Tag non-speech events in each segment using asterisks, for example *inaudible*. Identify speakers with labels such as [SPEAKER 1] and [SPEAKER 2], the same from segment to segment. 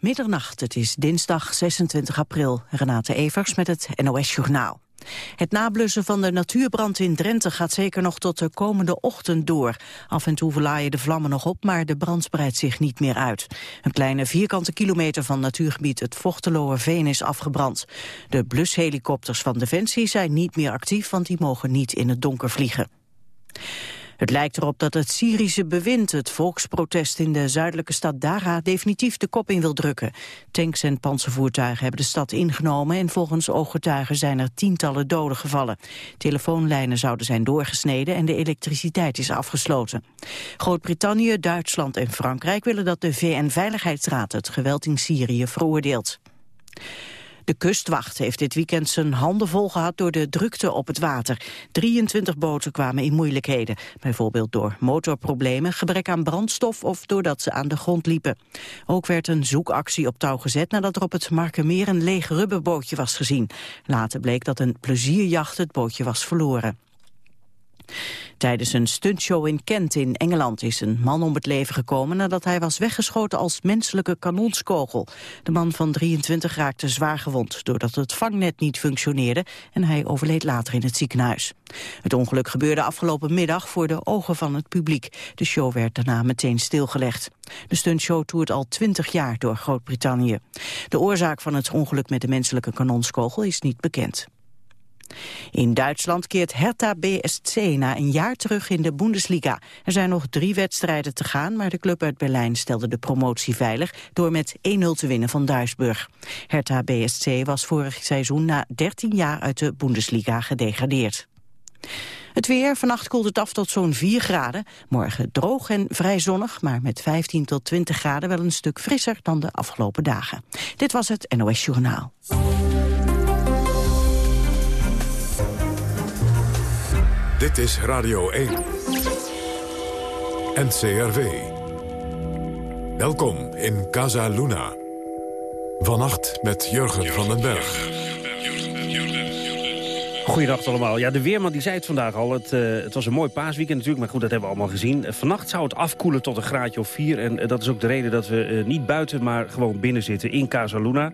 [SPEAKER 1] Middernacht, het is dinsdag 26 april. Renate Evers met het NOS Journaal. Het nablussen van de natuurbrand in Drenthe gaat zeker nog tot de komende ochtend door. Af en toe verlaaien de vlammen nog op, maar de brand spreidt zich niet meer uit. Een kleine vierkante kilometer van natuurgebied het Veen is afgebrand. De blushelikopters van Defensie zijn niet meer actief, want die mogen niet in het donker vliegen. Het lijkt erop dat het Syrische bewind het volksprotest in de zuidelijke stad Dara definitief de kop in wil drukken. Tanks en panzervoertuigen hebben de stad ingenomen en volgens ooggetuigen zijn er tientallen doden gevallen. Telefoonlijnen zouden zijn doorgesneden en de elektriciteit is afgesloten. Groot-Brittannië, Duitsland en Frankrijk willen dat de VN-veiligheidsraad het geweld in Syrië veroordeelt. De kustwacht heeft dit weekend zijn handen vol gehad door de drukte op het water. 23 boten kwamen in moeilijkheden. Bijvoorbeeld door motorproblemen, gebrek aan brandstof of doordat ze aan de grond liepen. Ook werd een zoekactie op touw gezet nadat er op het Markermeer een leeg rubberbootje was gezien. Later bleek dat een plezierjacht het bootje was verloren. Tijdens een stuntshow in Kent in Engeland is een man om het leven gekomen nadat hij was weggeschoten als menselijke kanonskogel. De man van 23 raakte zwaar gewond doordat het vangnet niet functioneerde en hij overleed later in het ziekenhuis. Het ongeluk gebeurde afgelopen middag voor de ogen van het publiek. De show werd daarna meteen stilgelegd. De stuntshow toert al 20 jaar door Groot-Brittannië. De oorzaak van het ongeluk met de menselijke kanonskogel is niet bekend. In Duitsland keert Hertha BSC na een jaar terug in de Bundesliga. Er zijn nog drie wedstrijden te gaan, maar de club uit Berlijn stelde de promotie veilig door met 1-0 te winnen van Duisburg. Hertha BSC was vorig seizoen na 13 jaar uit de Bundesliga gedegradeerd. Het weer, vannacht koelt het af tot zo'n 4 graden. Morgen droog en vrij zonnig, maar met 15 tot 20 graden wel een stuk frisser dan de afgelopen dagen. Dit was het NOS Journaal.
[SPEAKER 2] Dit is Radio 1. NCRV. Welkom in Casa Luna. Vannacht met Jurgen van den Berg.
[SPEAKER 3] Goedendag allemaal. Ja, de Weerman die zei het vandaag al. Het, uh, het, was een mooi paasweekend natuurlijk, maar goed, dat hebben we allemaal gezien. Uh, vannacht zou het afkoelen tot een graadje of vier. En uh, dat is ook de reden dat we niet buiten, maar gewoon binnen zitten in Casa Luna.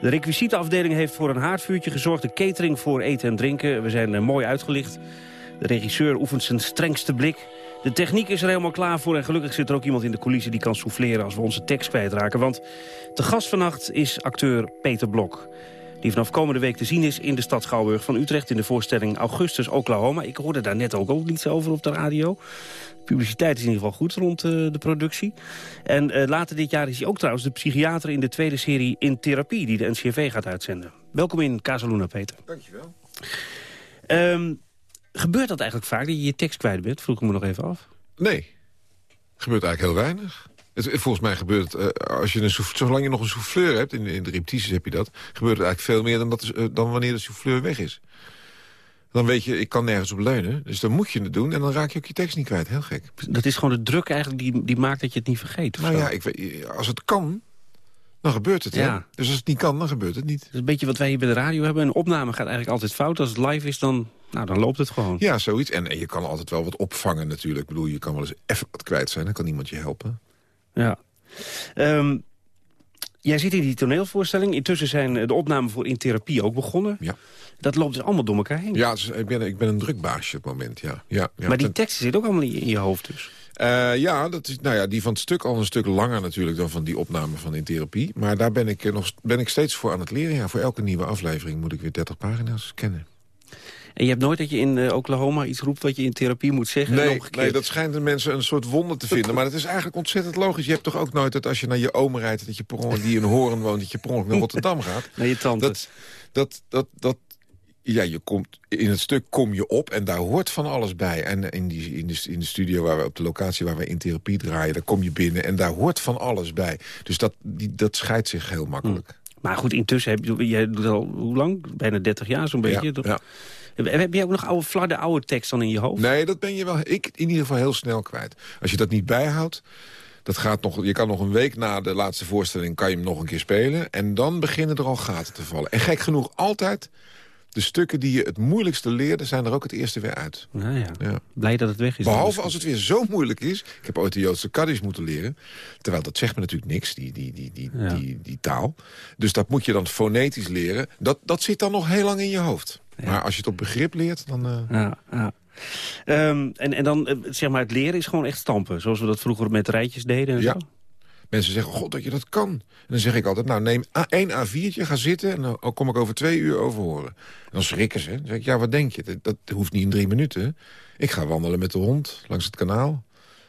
[SPEAKER 3] De requisietenafdeling heeft voor een haardvuurtje gezorgd. De catering voor eten en drinken. We zijn mooi uitgelicht. De regisseur oefent zijn strengste blik. De techniek is er helemaal klaar voor en gelukkig zit er ook iemand in de coulissen die kan souffleren als we onze tekst kwijtraken. Want de gast vannacht is acteur Peter Blok. Die vanaf komende week te zien is in de stad Schouwburg van Utrecht... in de voorstelling Augustus Oklahoma. Ik hoorde daar net ook, ook iets over op de radio. Publiciteit is in ieder geval goed rond uh, de productie. En uh, later dit jaar is hij ook trouwens de psychiater in de tweede serie In Therapie... die de NCRV gaat uitzenden. Welkom in Casaluna, Peter.
[SPEAKER 4] Dankjewel.
[SPEAKER 3] Um, Gebeurt dat eigenlijk vaak, dat je je tekst kwijt bent? Vroeg ik me nog even af.
[SPEAKER 4] Nee, gebeurt eigenlijk heel weinig. Het, volgens mij gebeurt het, uh, als je een zolang je nog een souffleur hebt, in, in de repetities heb je dat... gebeurt het eigenlijk veel meer dan, dat, uh, dan wanneer de souffleur weg is. Dan weet je, ik kan nergens op leunen. Dus dan moet je het doen en dan raak je ook je tekst niet kwijt. Heel gek.
[SPEAKER 3] Dat is gewoon de druk eigenlijk die, die maakt dat je het niet vergeet?
[SPEAKER 4] Nou ja, ik weet, als het kan, dan gebeurt het. Ja. Hè? Dus als het niet kan, dan gebeurt het niet. Dat
[SPEAKER 3] is een beetje wat wij hier bij de radio hebben. Een opname gaat eigenlijk altijd fout. Als het live is, dan, nou, dan loopt het gewoon.
[SPEAKER 4] Ja, zoiets. En, en je kan altijd wel wat opvangen natuurlijk. Ik bedoel, je kan wel eens even wat kwijt zijn. Dan kan iemand je helpen.
[SPEAKER 3] Ja. Um, jij zit in die toneelvoorstelling. Intussen zijn de opnamen voor In Therapie ook begonnen.
[SPEAKER 4] Ja.
[SPEAKER 3] Dat loopt dus allemaal door elkaar heen.
[SPEAKER 4] Ja, dus ik, ben, ik ben een drukbaasje op het moment, ja. ja, ja.
[SPEAKER 3] Maar die teksten zitten ook allemaal in je hoofd dus?
[SPEAKER 4] Uh, ja, dat is, nou ja, die van het stuk al een stuk langer natuurlijk dan van die opname van In Therapie. Maar daar ben ik, nog, ben ik steeds voor aan het leren. Ja, voor elke nieuwe aflevering moet ik weer 30 pagina's kennen.
[SPEAKER 3] En je hebt nooit dat je in uh, Oklahoma iets roept wat je in therapie moet zeggen?
[SPEAKER 4] Nee, nee dat schijnt de mensen een soort wonder te vinden. maar het is eigenlijk ontzettend logisch. Je hebt toch ook nooit dat als je naar je oom rijdt... Dat je per die in Horen woont, dat je per ongeluk naar *laughs* Rotterdam gaat?
[SPEAKER 3] Naar je tante.
[SPEAKER 4] Dat, dat, dat, dat, ja, je komt, in het stuk kom je op en daar hoort van alles bij. En in, die, in, de, in de studio, waar we, op de locatie waar we in therapie draaien... daar kom je binnen en daar hoort van alles bij. Dus dat, die, dat scheidt zich heel makkelijk.
[SPEAKER 3] Hm. Maar goed, intussen heb je, jij doet al, hoe lang? Bijna 30 jaar zo'n beetje.
[SPEAKER 4] Ja,
[SPEAKER 3] Heb je ook nog oude, flarde oude tekst dan in je hoofd?
[SPEAKER 4] Nee, dat ben je wel, ik in ieder geval heel snel kwijt. Als je dat niet bijhoudt, dat gaat nog, je kan nog een week na de laatste voorstelling... kan je hem nog een keer spelen. En dan beginnen er al gaten te vallen. En gek genoeg altijd de stukken die je het moeilijkste leerde... zijn er ook het eerste weer uit.
[SPEAKER 3] Nou ja,
[SPEAKER 4] Ja.
[SPEAKER 3] blij dat het weg is.
[SPEAKER 4] Behalve als het weer zo moeilijk is. Ik heb ooit de Joodse Kaddish moeten leren. Terwijl dat zegt me natuurlijk niks, die, die, die, die,
[SPEAKER 3] Ja.
[SPEAKER 4] die, die taal. Dus dat moet je dan fonetisch leren. Dat, dat zit dan nog heel lang in je hoofd. Maar als je het op begrip leert, dan... eh,
[SPEAKER 3] Ja, ja. Ehm, en, en dan, eh, zeg maar, het leren is gewoon echt stampen. Zoals we dat vroeger met rijtjes deden en
[SPEAKER 4] Ja.
[SPEAKER 3] zo.
[SPEAKER 4] Mensen zeggen, god dat je dat kan. En dan zeg ik altijd, nou neem één A4'tje, ga zitten... en dan kom ik over twee uur over horen. En dan schrikken ze. Dan zeg ik, ja, wat denk je? Dat, dat hoeft niet in drie minuten. Ik ga wandelen met de hond langs het kanaal.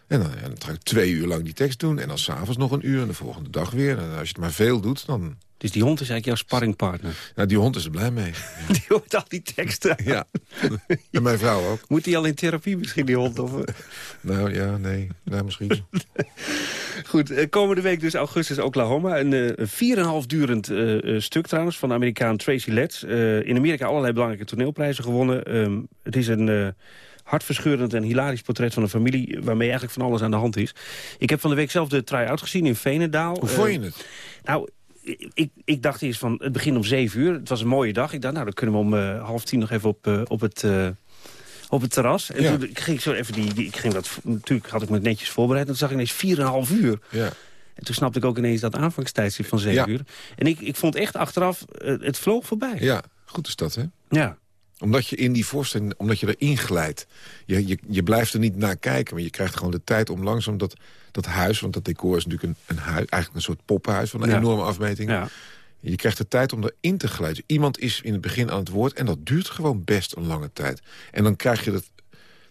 [SPEAKER 4] En dan, ja, dan ga ik twee uur lang die tekst doen. En dan s'avonds nog een uur en de volgende dag weer. En als je het maar veel doet, dan...
[SPEAKER 3] Dus die hond is eigenlijk jouw sparringpartner.
[SPEAKER 4] Nou, die hond is er blij mee. *laughs*
[SPEAKER 3] Die hoort al die teksten.
[SPEAKER 4] Ja. en mijn vrouw ook.
[SPEAKER 3] Moet die al in therapie misschien, die hond? Of, eh? *laughs*
[SPEAKER 4] Nou ja, nee. Nou, misschien. *laughs*
[SPEAKER 3] Goed, eh, komende week dus augustus Oklahoma. Een eh, een 4,5 durend eh, eh, stuk trouwens van de Amerikaan Tracy Letts. Eh, in Amerika allerlei belangrijke toneelprijzen gewonnen. Ehm, het is een eh, hartverscheurend en hilarisch portret van een familie... waarmee eigenlijk van alles aan de hand is. Ik heb van de week zelf de try-out gezien in Veenendaal.
[SPEAKER 4] Hoe
[SPEAKER 3] Eh,
[SPEAKER 4] vond je het?
[SPEAKER 3] Nou, ik, ik dacht eerst van, het begint om zeven uur. Het was een mooie dag. Ik dacht, nou, dan kunnen we om eh, half tien nog even op, eh, op het... eh, op het terras. En
[SPEAKER 4] Ja.
[SPEAKER 3] toen ging ik zo even die, die ik ging dat natuurlijk had ik me netjes voorbereid. En toen zag ik ineens 4,5 uur.
[SPEAKER 4] Ja.
[SPEAKER 3] En toen snapte ik ook ineens dat aanvangstijdstip van 7
[SPEAKER 4] Ja.
[SPEAKER 3] uur. En ik, ik vond echt achteraf, eh, het vloog voorbij.
[SPEAKER 4] ja, goed is dat, hè?
[SPEAKER 3] Ja.
[SPEAKER 4] Omdat je in die voorstelling, omdat je erin glijdt. Je, je, je blijft er niet naar kijken, maar je krijgt gewoon de tijd om langzaam dat, dat huis... want dat decor is natuurlijk een, een huis, eigenlijk een soort poppenhuis van een
[SPEAKER 3] Ja.
[SPEAKER 4] enorme afmeting.
[SPEAKER 3] ja.
[SPEAKER 4] Je krijgt de tijd om erin te glijden. Iemand is in het begin aan het woord en dat duurt gewoon best een lange tijd. En dan krijg je het,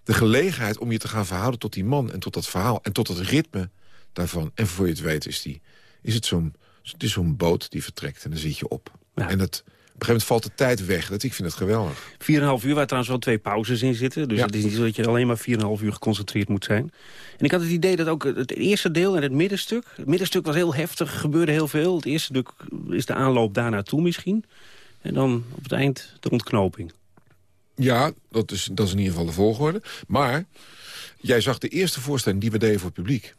[SPEAKER 4] de gelegenheid om je te gaan verhouden tot die man... en tot dat verhaal en tot het ritme daarvan. En voor je het weet is, die, is het zo'n zo'n boot die vertrekt en dan zit je op.
[SPEAKER 3] Ja.
[SPEAKER 4] En het, op een gegeven moment valt de tijd weg. Dat, ik vind het geweldig.
[SPEAKER 3] 4,5 uur, waar trouwens wel twee pauzes in zitten. Dus
[SPEAKER 4] Ja.
[SPEAKER 3] het is niet zo dat je alleen maar 4,5 uur geconcentreerd moet zijn. En ik had het idee dat ook het eerste deel en het middenstuk... Het middenstuk was heel heftig, gebeurde heel veel. Het eerste stuk is de aanloop daar naartoe misschien. En dan op het eind de ontknoping.
[SPEAKER 4] Ja, dat is, dat is in ieder geval de volgorde. Maar jij zag de eerste voorstelling die we deden voor het publiek.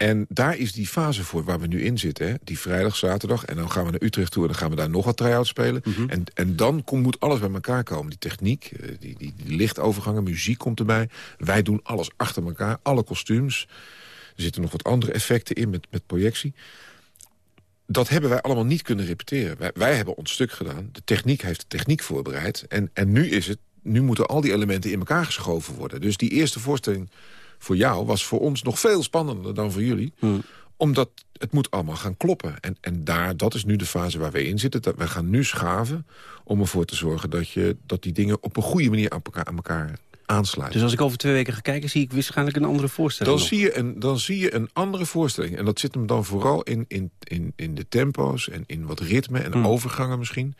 [SPEAKER 4] En daar is die fase voor waar we nu in zitten. Hè? Die vrijdag, zaterdag. En dan gaan we naar Utrecht toe en dan gaan we daar nog wat try-out spelen. en, en dan kom, moet alles bij elkaar komen. Die techniek, eh, die, die, die lichtovergangen, muziek komt erbij. Wij doen alles achter elkaar. Alle kostuums. Er zitten nog wat andere effecten in met, met projectie. Dat hebben wij allemaal niet kunnen repeteren. Wij, wij hebben ons stuk gedaan. De techniek heeft de techniek voorbereid. En, en nu, is het, nu moeten al die elementen in elkaar geschoven worden. Dus die eerste voorstelling voor jou was voor ons nog veel spannender dan voor jullie. Omdat het moet allemaal gaan kloppen. En, en daar, dat is nu de fase waar we in zitten. Dat we gaan nu schaven om ervoor te zorgen dat, je, dat die dingen op een goede manier aan elkaar, aan elkaar aansluiten.
[SPEAKER 3] Dus als ik over twee weken ga kijken, zie ik waarschijnlijk een andere voorstelling.
[SPEAKER 4] Dan zie, je een, dan zie je een andere voorstelling. En dat zit hem dan vooral in, in, in, in de tempo's en in wat ritme en
[SPEAKER 3] Hmm.
[SPEAKER 4] overgangen misschien.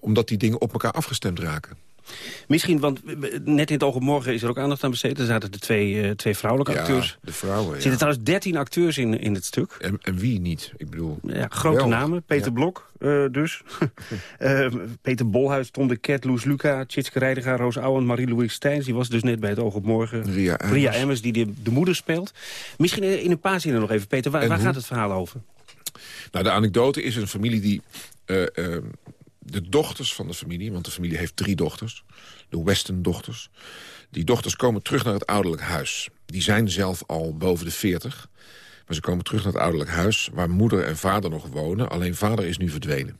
[SPEAKER 4] Omdat die dingen op elkaar afgestemd raken.
[SPEAKER 3] Misschien, want eh, net in het oog op morgen is er ook aandacht aan besteed. Er zaten de twee, eh, twee vrouwelijke acteurs.
[SPEAKER 4] Ja, de vrouwen.
[SPEAKER 3] Er
[SPEAKER 4] Ja.
[SPEAKER 3] zitten trouwens 13 acteurs in, in het stuk.
[SPEAKER 4] En, en wie niet? Ik bedoel,
[SPEAKER 3] Ja, grote namen. Peter. Blok eh, dus. *laughs* Peter Bolhuis, Tom de Ket, Loes Luca, Tjitske Reidega, Roos Ouwen, Marie-Louise Stijns. Die was dus net bij het oog op morgen.
[SPEAKER 4] Ria Emmers.
[SPEAKER 3] Ria Emmers, die de, de moeder speelt. Misschien in een paar zinnen nog even, Peter. Waar, gaat het verhaal over?
[SPEAKER 4] Nou, de anekdote is een familie die... de dochters van de familie, want de familie heeft drie dochters. De Weston-dochters. Die dochters komen terug naar het ouderlijk huis. Die zijn zelf al boven de 40. Maar ze komen terug naar het ouderlijk huis... waar moeder en vader nog wonen. Alleen vader is nu verdwenen.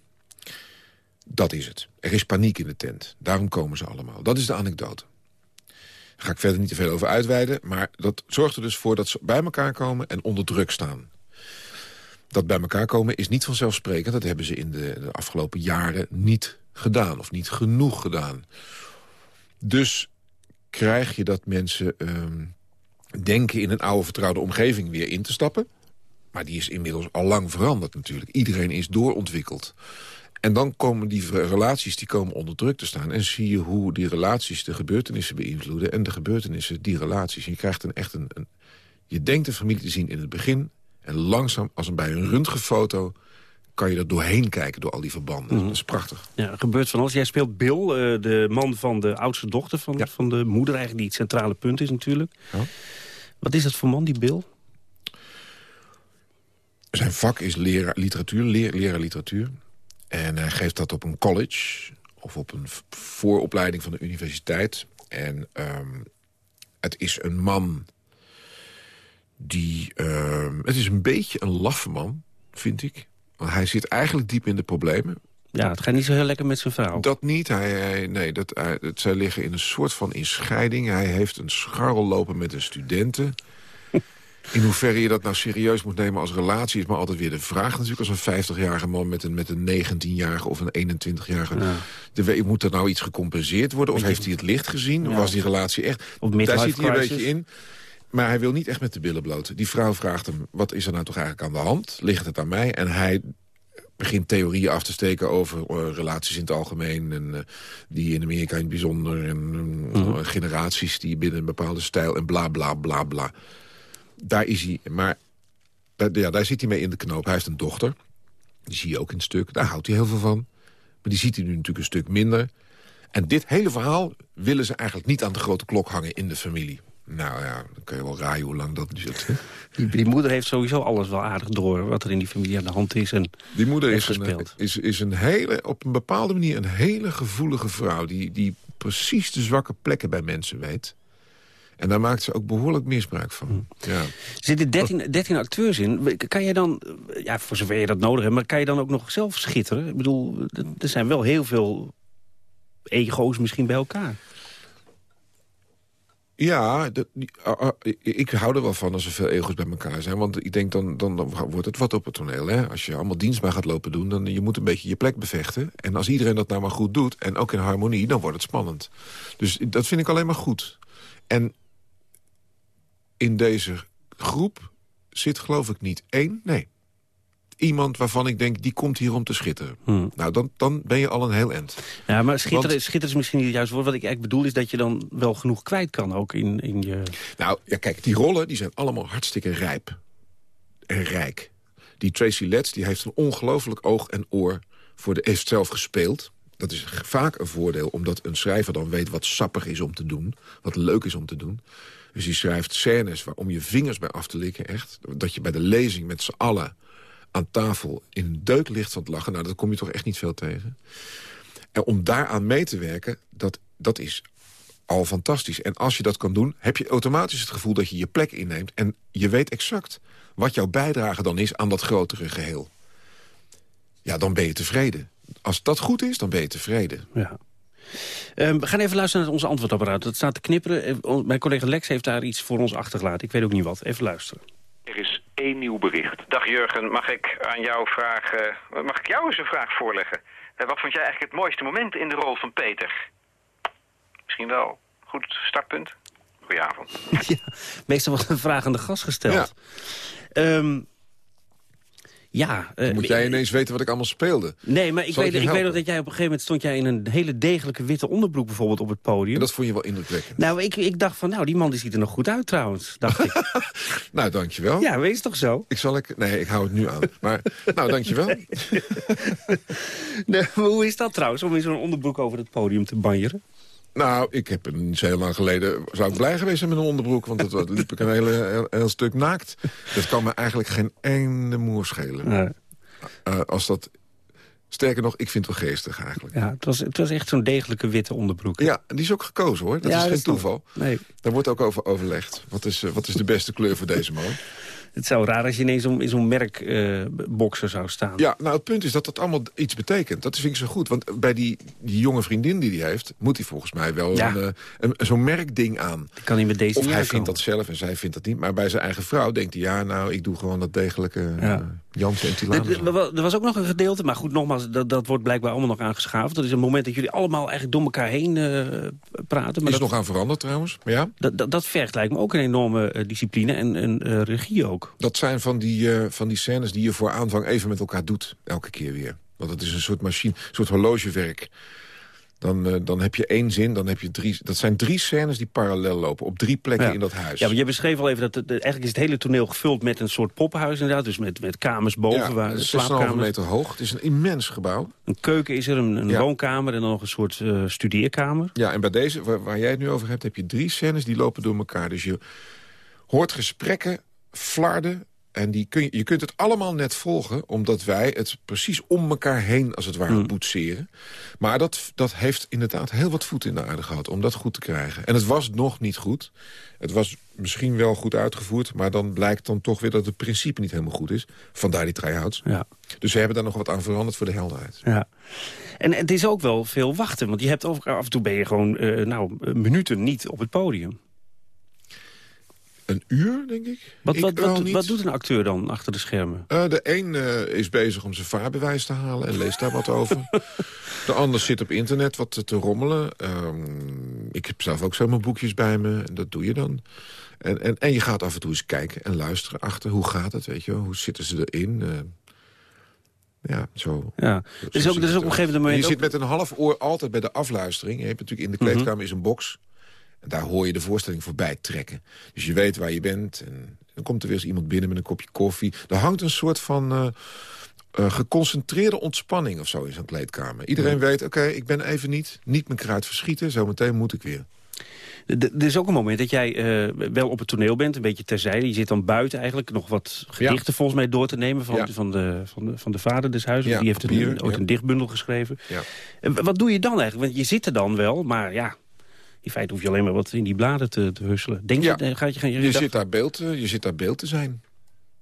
[SPEAKER 4] Dat is het. Er is paniek in de tent. Daarom komen ze allemaal. Dat is de anekdote. Daar ga ik verder niet te veel over uitweiden. Maar dat zorgt er dus voor dat ze bij elkaar komen en onder druk staan. Dat bij elkaar komen is niet vanzelfsprekend. Dat hebben ze in de, de afgelopen jaren niet gedaan. Of niet genoeg gedaan. Dus krijg je dat mensen ehm, denken in een oude vertrouwde omgeving weer in te stappen. Maar die is inmiddels al lang veranderd natuurlijk. Iedereen is doorontwikkeld. En dan komen die relaties die komen onder druk te staan. En zie je hoe die relaties de gebeurtenissen beïnvloeden. En de gebeurtenissen die relaties. Je krijgt een echt een, een... Je denkt een familie te zien in het begin. En langzaam, als een bij een röntgenfoto... kan je er doorheen kijken door al die verbanden. Dat is prachtig.
[SPEAKER 3] Ja, er gebeurt van alles. Jij speelt Bill, eh, de man van de oudste dochter van,
[SPEAKER 4] Ja.
[SPEAKER 3] van de moeder... eigenlijk die het centrale punt is natuurlijk.
[SPEAKER 4] Ja.
[SPEAKER 3] Wat is dat voor man, die Bill?
[SPEAKER 4] Zijn vak is leraar literatuur, leer, leraar literatuur. En hij geeft dat op een college of op een vooropleiding van de universiteit. En um, het is een man die... Um, het is een beetje een laffe man, vind ik. Want hij zit eigenlijk diep in de problemen.
[SPEAKER 3] Ja, het gaat niet zo heel lekker met zijn vrouw.
[SPEAKER 4] Dat niet. Hij, hij nee, dat, hij, dat, zij liggen in een soort van inscheiding. Hij heeft een scharrel lopen met een studenten. *laughs* In hoeverre je dat nou serieus moet nemen als relatie... is maar altijd weer de vraag natuurlijk. Als een 50-jarige man met een, met een 19-jarige of een 21-jarige... Ja. Moet er nou iets gecompenseerd worden? Of heeft hij het licht gezien? Ja. Was die relatie echt... Daar zit hij een beetje in. Maar hij wil niet echt met de billen bloot. Die vrouw vraagt hem, wat is er nou toch eigenlijk aan de hand? Ligt het aan mij? En hij begint theorieën af te steken over uh, relaties in het algemeen... en uh, die in Amerika in het bijzonder... en mm -hmm. generaties die binnen een bepaalde stijl en bla bla bla bla daar is hij, maar daar, ja, daar zit hij mee in de knoop. Hij heeft een dochter, die zie je ook in het stuk. Daar houdt hij heel veel van. Maar die ziet hij nu natuurlijk een stuk minder. En dit hele verhaal willen ze eigenlijk niet aan de grote klok hangen in de familie. Nou ja, dan kun je wel raaien hoe lang dat duurt. *laughs*
[SPEAKER 3] Die, die, moeder heeft sowieso alles wel aardig door... wat er in die familie aan de hand is en
[SPEAKER 4] Die moeder is een, is, is een hele, op een bepaalde manier een hele gevoelige vrouw... die, die precies de zwakke plekken bij mensen weet. En daar maakt ze ook behoorlijk misbruik van. Hm. Ja. Er
[SPEAKER 3] zitten 13, 13 acteurs in. Kan je dan, ja, voor zover je dat nodig hebt... maar kan je dan ook nog zelf schitteren? Ik bedoel, er zijn wel heel veel ego's misschien bij elkaar.
[SPEAKER 4] Ja, dat, ik hou er wel van als er veel ego's bij elkaar zijn. Want ik denk, dan, dan, dan wordt het wat op het toneel. Hè? Als je allemaal dienstbaar gaat lopen doen, dan je moet een beetje je plek bevechten. En als iedereen dat nou maar goed doet, en ook in harmonie, dan wordt het spannend. Dus dat vind ik alleen maar goed. En in deze groep zit geloof ik niet één, nee. Iemand waarvan ik denk, die komt hier om te schitteren. Hmm. Nou, dan, dan ben je al een heel end.
[SPEAKER 3] Ja, maar schitteren, Want, schitteren is misschien niet het juiste woord. Wat ik eigenlijk bedoel is dat je dan wel genoeg kwijt kan ook in, in je...
[SPEAKER 4] Nou, ja, kijk, die rollen die zijn allemaal hartstikke rijp. En rijk. Die Tracy Letts die heeft een ongelooflijk oog en oor voor de... heeft zelf gespeeld. Dat is vaak een voordeel, omdat een schrijver dan weet wat sappig is om te doen. Wat leuk is om te doen. Dus die schrijft scènes waar, om je vingers bij af te likken, echt. Dat je bij de lezing met z'n allen aan tafel in een deuk ligt van het lachen. Nou, dat kom je toch echt niet veel tegen. En om daaraan mee te werken, dat, dat is al fantastisch. En als je dat kan doen, heb je automatisch het gevoel dat je je plek inneemt. En je weet exact wat jouw bijdrage dan is aan dat grotere geheel. Ja, dan ben je tevreden. Als dat goed is, dan ben je tevreden.
[SPEAKER 3] Ja. Um, we gaan even luisteren naar onze antwoordapparaat. Dat staat te knipperen. Eh, mijn collega Lex heeft daar iets voor ons achtergelaten. Ik weet ook niet wat. Even luisteren.
[SPEAKER 5] Er is één nieuw bericht. Dag Jurgen, mag ik aan jou vragen... Mag ik jou eens een vraag voorleggen? Eh, wat vond jij eigenlijk het mooiste moment in de rol van Peter? Misschien wel. Goed startpunt. Goedenavond. *laughs*
[SPEAKER 3] ja, meestal wordt een vraag aan de gast gesteld. Ja. Um, ja,
[SPEAKER 4] uh, Moet jij ineens weten wat ik allemaal speelde?
[SPEAKER 3] Nee, maar ik weet, ik, weet nog dat jij op een gegeven moment stond jij in een hele degelijke witte onderbroek bijvoorbeeld op het podium. En
[SPEAKER 4] dat vond je wel indrukwekkend.
[SPEAKER 3] Nou, ik, ik dacht van, nou, die man die ziet er nog goed uit trouwens, dacht ik. *laughs*
[SPEAKER 4] nou, dankjewel.
[SPEAKER 3] Ja, wees toch zo?
[SPEAKER 4] Ik zal ik, nee, ik hou het nu aan. Maar, nou, dankjewel. *laughs*
[SPEAKER 3] nee, hoe is dat trouwens, om in zo'n onderbroek over het podium te banjeren?
[SPEAKER 4] Nou, ik heb een heel lang geleden... zou ik blij geweest zijn met een onderbroek... want dat liep ik een hele, heel, stuk naakt. Dat kan me eigenlijk geen ene moer schelen. Nee. Uh, als dat... Sterker nog, ik vind het wel geestig eigenlijk.
[SPEAKER 3] Ja, het was, het was echt zo'n degelijke witte onderbroek.
[SPEAKER 4] Ja, die is ook gekozen hoor. Dat is geen toeval. Nee. Daar wordt ook over overlegd. Wat is, uh, wat is de beste kleur voor deze man?
[SPEAKER 3] Het zou raar als je ineens in zo'n merkboxer uh, zou staan.
[SPEAKER 4] Ja, nou het punt is dat dat allemaal iets betekent. Dat vind ik zo goed. Want bij die, die jonge vriendin die hij heeft... moet hij volgens mij wel ja. een, een, zo'n merkding aan.
[SPEAKER 3] kan hij met deze
[SPEAKER 4] Of hij vindt dat zelf en zij vindt dat niet. Maar bij zijn eigen vrouw denkt hij... ja, nou, ik doe gewoon dat degelijke ja. uh, Jansen en Tilana.
[SPEAKER 3] Er was ook nog een gedeelte, maar goed, nogmaals... dat, dat wordt blijkbaar allemaal nog aangeschaafd. Dat is een moment dat jullie allemaal eigenlijk door elkaar heen uh, praten.
[SPEAKER 4] Maar
[SPEAKER 3] is
[SPEAKER 4] dat, nog aan veranderd trouwens, maar ja.
[SPEAKER 3] Dat, dat, dat vergt lijkt me ook een enorme discipline en, en regie ook.
[SPEAKER 4] Dat zijn van die, uh, van die scènes die je voor aanvang even met elkaar doet. Elke keer weer. Want het is een soort machine, een soort horlogewerk. Dan, uh, dan heb je één zin, dan heb je drie... Dat zijn drie scènes die parallel lopen, op drie plekken
[SPEAKER 3] ja.
[SPEAKER 4] in dat huis.
[SPEAKER 3] Ja, maar je beschreef al even dat het, eigenlijk is het hele toneel gevuld met een soort poppenhuis inderdaad. Dus met, met kamers boven,
[SPEAKER 4] ja,
[SPEAKER 3] waar,
[SPEAKER 4] 6,5 meter hoog. Het is een immens gebouw.
[SPEAKER 3] Een keuken is er, een, een ja. woonkamer en dan nog een soort uh, studeerkamer.
[SPEAKER 4] Ja, en bij deze, waar, waar jij het nu over hebt, heb je drie scènes die lopen door elkaar. Dus je hoort gesprekken, flarden En die kun je, je kunt het allemaal net volgen... omdat wij het precies om elkaar heen, als het ware,
[SPEAKER 3] Hmm.
[SPEAKER 4] boetseren. Maar dat, dat heeft inderdaad heel wat voet in de aarde gehad... om dat goed te krijgen. En het was nog niet goed. Het was misschien wel goed uitgevoerd... maar dan blijkt dan toch weer dat het principe niet helemaal goed is. Vandaar die try-outs.
[SPEAKER 3] Ja.
[SPEAKER 4] Dus we hebben daar nog wat aan veranderd voor de helderheid.
[SPEAKER 3] Ja. En het is ook wel veel wachten, want je hebt over, af en toe ben je gewoon eh, nou, minuten niet op het podium.
[SPEAKER 4] Een uur, denk ik?
[SPEAKER 3] Wat,
[SPEAKER 4] Ik
[SPEAKER 3] wat, wat, wat doet een acteur dan achter de schermen?
[SPEAKER 4] Eh, de een eh, is bezig om zijn vaarbewijs te halen en leest daar wat over. *laughs* De ander zit op internet wat te- rommelen. Ehm, ik heb zelf ook zo mijn boekjes bij me en dat doe je dan. En, en, en je gaat af en toe eens kijken en luisteren achter. Hoe gaat het, weet je? Hoe zitten ze erin? Eh, ja, zo.
[SPEAKER 3] Ja.
[SPEAKER 4] zie
[SPEAKER 3] ook,
[SPEAKER 4] het
[SPEAKER 3] ook op een gegeven moment...
[SPEAKER 4] je
[SPEAKER 3] ook-
[SPEAKER 4] zit met een half oor altijd bij de afluistering. Je hebt natuurlijk in de kleedkamer is een box. En daar hoor je de voorstelling voorbij trekken. Dus je weet waar je bent. En dan komt er weer eens iemand binnen met een kopje koffie. Er hangt een soort van eh, eh, geconcentreerde ontspanning of zo in zo'n kleedkamer. Iedereen weet, oké, ik ben even niet. Niet mijn kruid verschieten, zometeen moet ik weer.
[SPEAKER 3] Er is ook een moment dat jij eh, wel op het toneel bent, een beetje terzijde. Je zit dan buiten eigenlijk nog wat gedichten volgens mij door te nemen... van,
[SPEAKER 4] Ja.
[SPEAKER 3] van, de, van, de, van de vader des huizes.
[SPEAKER 4] Ja,
[SPEAKER 3] Die heeft een,
[SPEAKER 4] papier,
[SPEAKER 3] ooit
[SPEAKER 4] ja.
[SPEAKER 3] een dichtbundel geschreven. Wat doe je dan eigenlijk? Want je zit er dan wel, maar ja... In feite hoef je alleen maar wat in die bladen te, te husselen. Denk
[SPEAKER 4] Ja.
[SPEAKER 3] je, eh, gaat je, gaan je,
[SPEAKER 4] Je zit, daar beeld, eh, je zit daar beeld te zijn.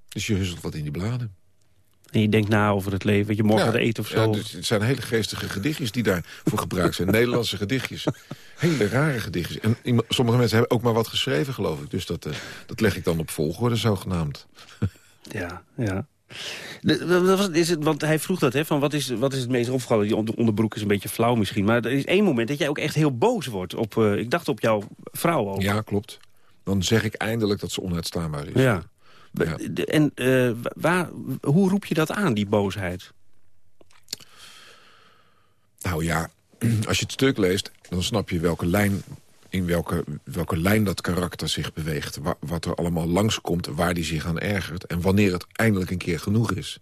[SPEAKER 4] Dus je husselt wat in die bladen.
[SPEAKER 3] en je denkt na over het leven, wat je morgen
[SPEAKER 4] Ja,
[SPEAKER 3] gaat eten of zo.
[SPEAKER 4] Ja, dus het zijn hele geestige gedichtjes die daarvoor gebruikt zijn. *laughs* Nederlandse gedichtjes. Hele rare gedichtjes. En sommige mensen hebben ook maar wat geschreven, geloof ik. Dus dat, eh, dat leg ik dan op volgorde, zogenaamd.
[SPEAKER 3] Ja, ja. Is het, want hij vroeg dat, hè, van wat is, wat is het meest opgevallen? Die onder- onderbroek is een beetje flauw misschien. Maar er is één moment dat jij ook echt heel boos wordt. Op, eh, ik dacht op jouw vrouw ook.
[SPEAKER 4] Ja, klopt. Dan zeg ik eindelijk dat ze onuitstaanbaar is.
[SPEAKER 3] Ja. En eh, waar, hoe roep je dat aan, die boosheid?
[SPEAKER 4] Nou ja, *clears throat* als je het stuk leest, dan snap je welke lijn, in welke, welke lijn dat karakter zich beweegt. Wa- wat er allemaal langskomt, waar die zich aan ergert. En wanneer het eindelijk een keer genoeg is.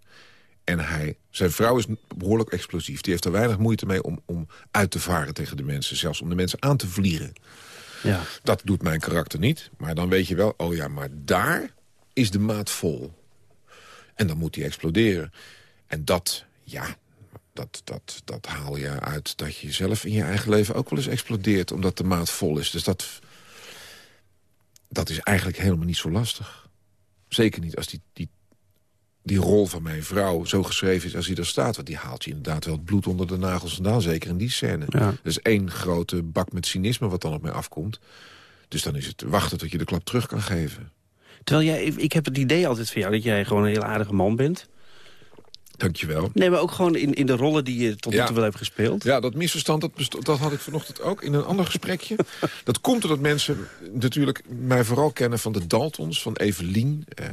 [SPEAKER 4] En hij, zijn vrouw is behoorlijk explosief. Die heeft er weinig moeite mee om, om uit te varen tegen de mensen. Zelfs om de mensen aan te vliegen.
[SPEAKER 3] Ja.
[SPEAKER 4] Dat doet mijn karakter niet. Maar dan weet je wel, oh ja, maar daar is de maat vol. En dan moet die exploderen. En dat, ja, dat, dat, dat haal je uit dat je zelf in je eigen leven ook wel eens explodeert. Omdat de maat vol is. Dus dat, dat is eigenlijk helemaal niet zo lastig. Zeker niet als die, die, die rol van mijn vrouw zo geschreven is als die er staat. Want die haalt je inderdaad wel het bloed onder de nagels vandaan. Zeker in die scène.
[SPEAKER 3] Ja.
[SPEAKER 4] Dat is één grote bak met cynisme wat dan op mij afkomt. Dus dan is het wachten tot je de klap terug kan geven.
[SPEAKER 3] Terwijl jij, ik heb het idee altijd van jou dat jij gewoon een heel aardige man bent.
[SPEAKER 4] Dankjewel.
[SPEAKER 3] Nee, maar ook gewoon in, in de rollen die je tot nu
[SPEAKER 4] Ja.
[SPEAKER 3] toe wel hebt gespeeld.
[SPEAKER 4] Ja, dat misverstand dat, dat had ik vanochtend ook in een ander gesprekje. *laughs* dat komt doordat mensen natuurlijk mij vooral kennen van de Daltons, van Evelien... Eh,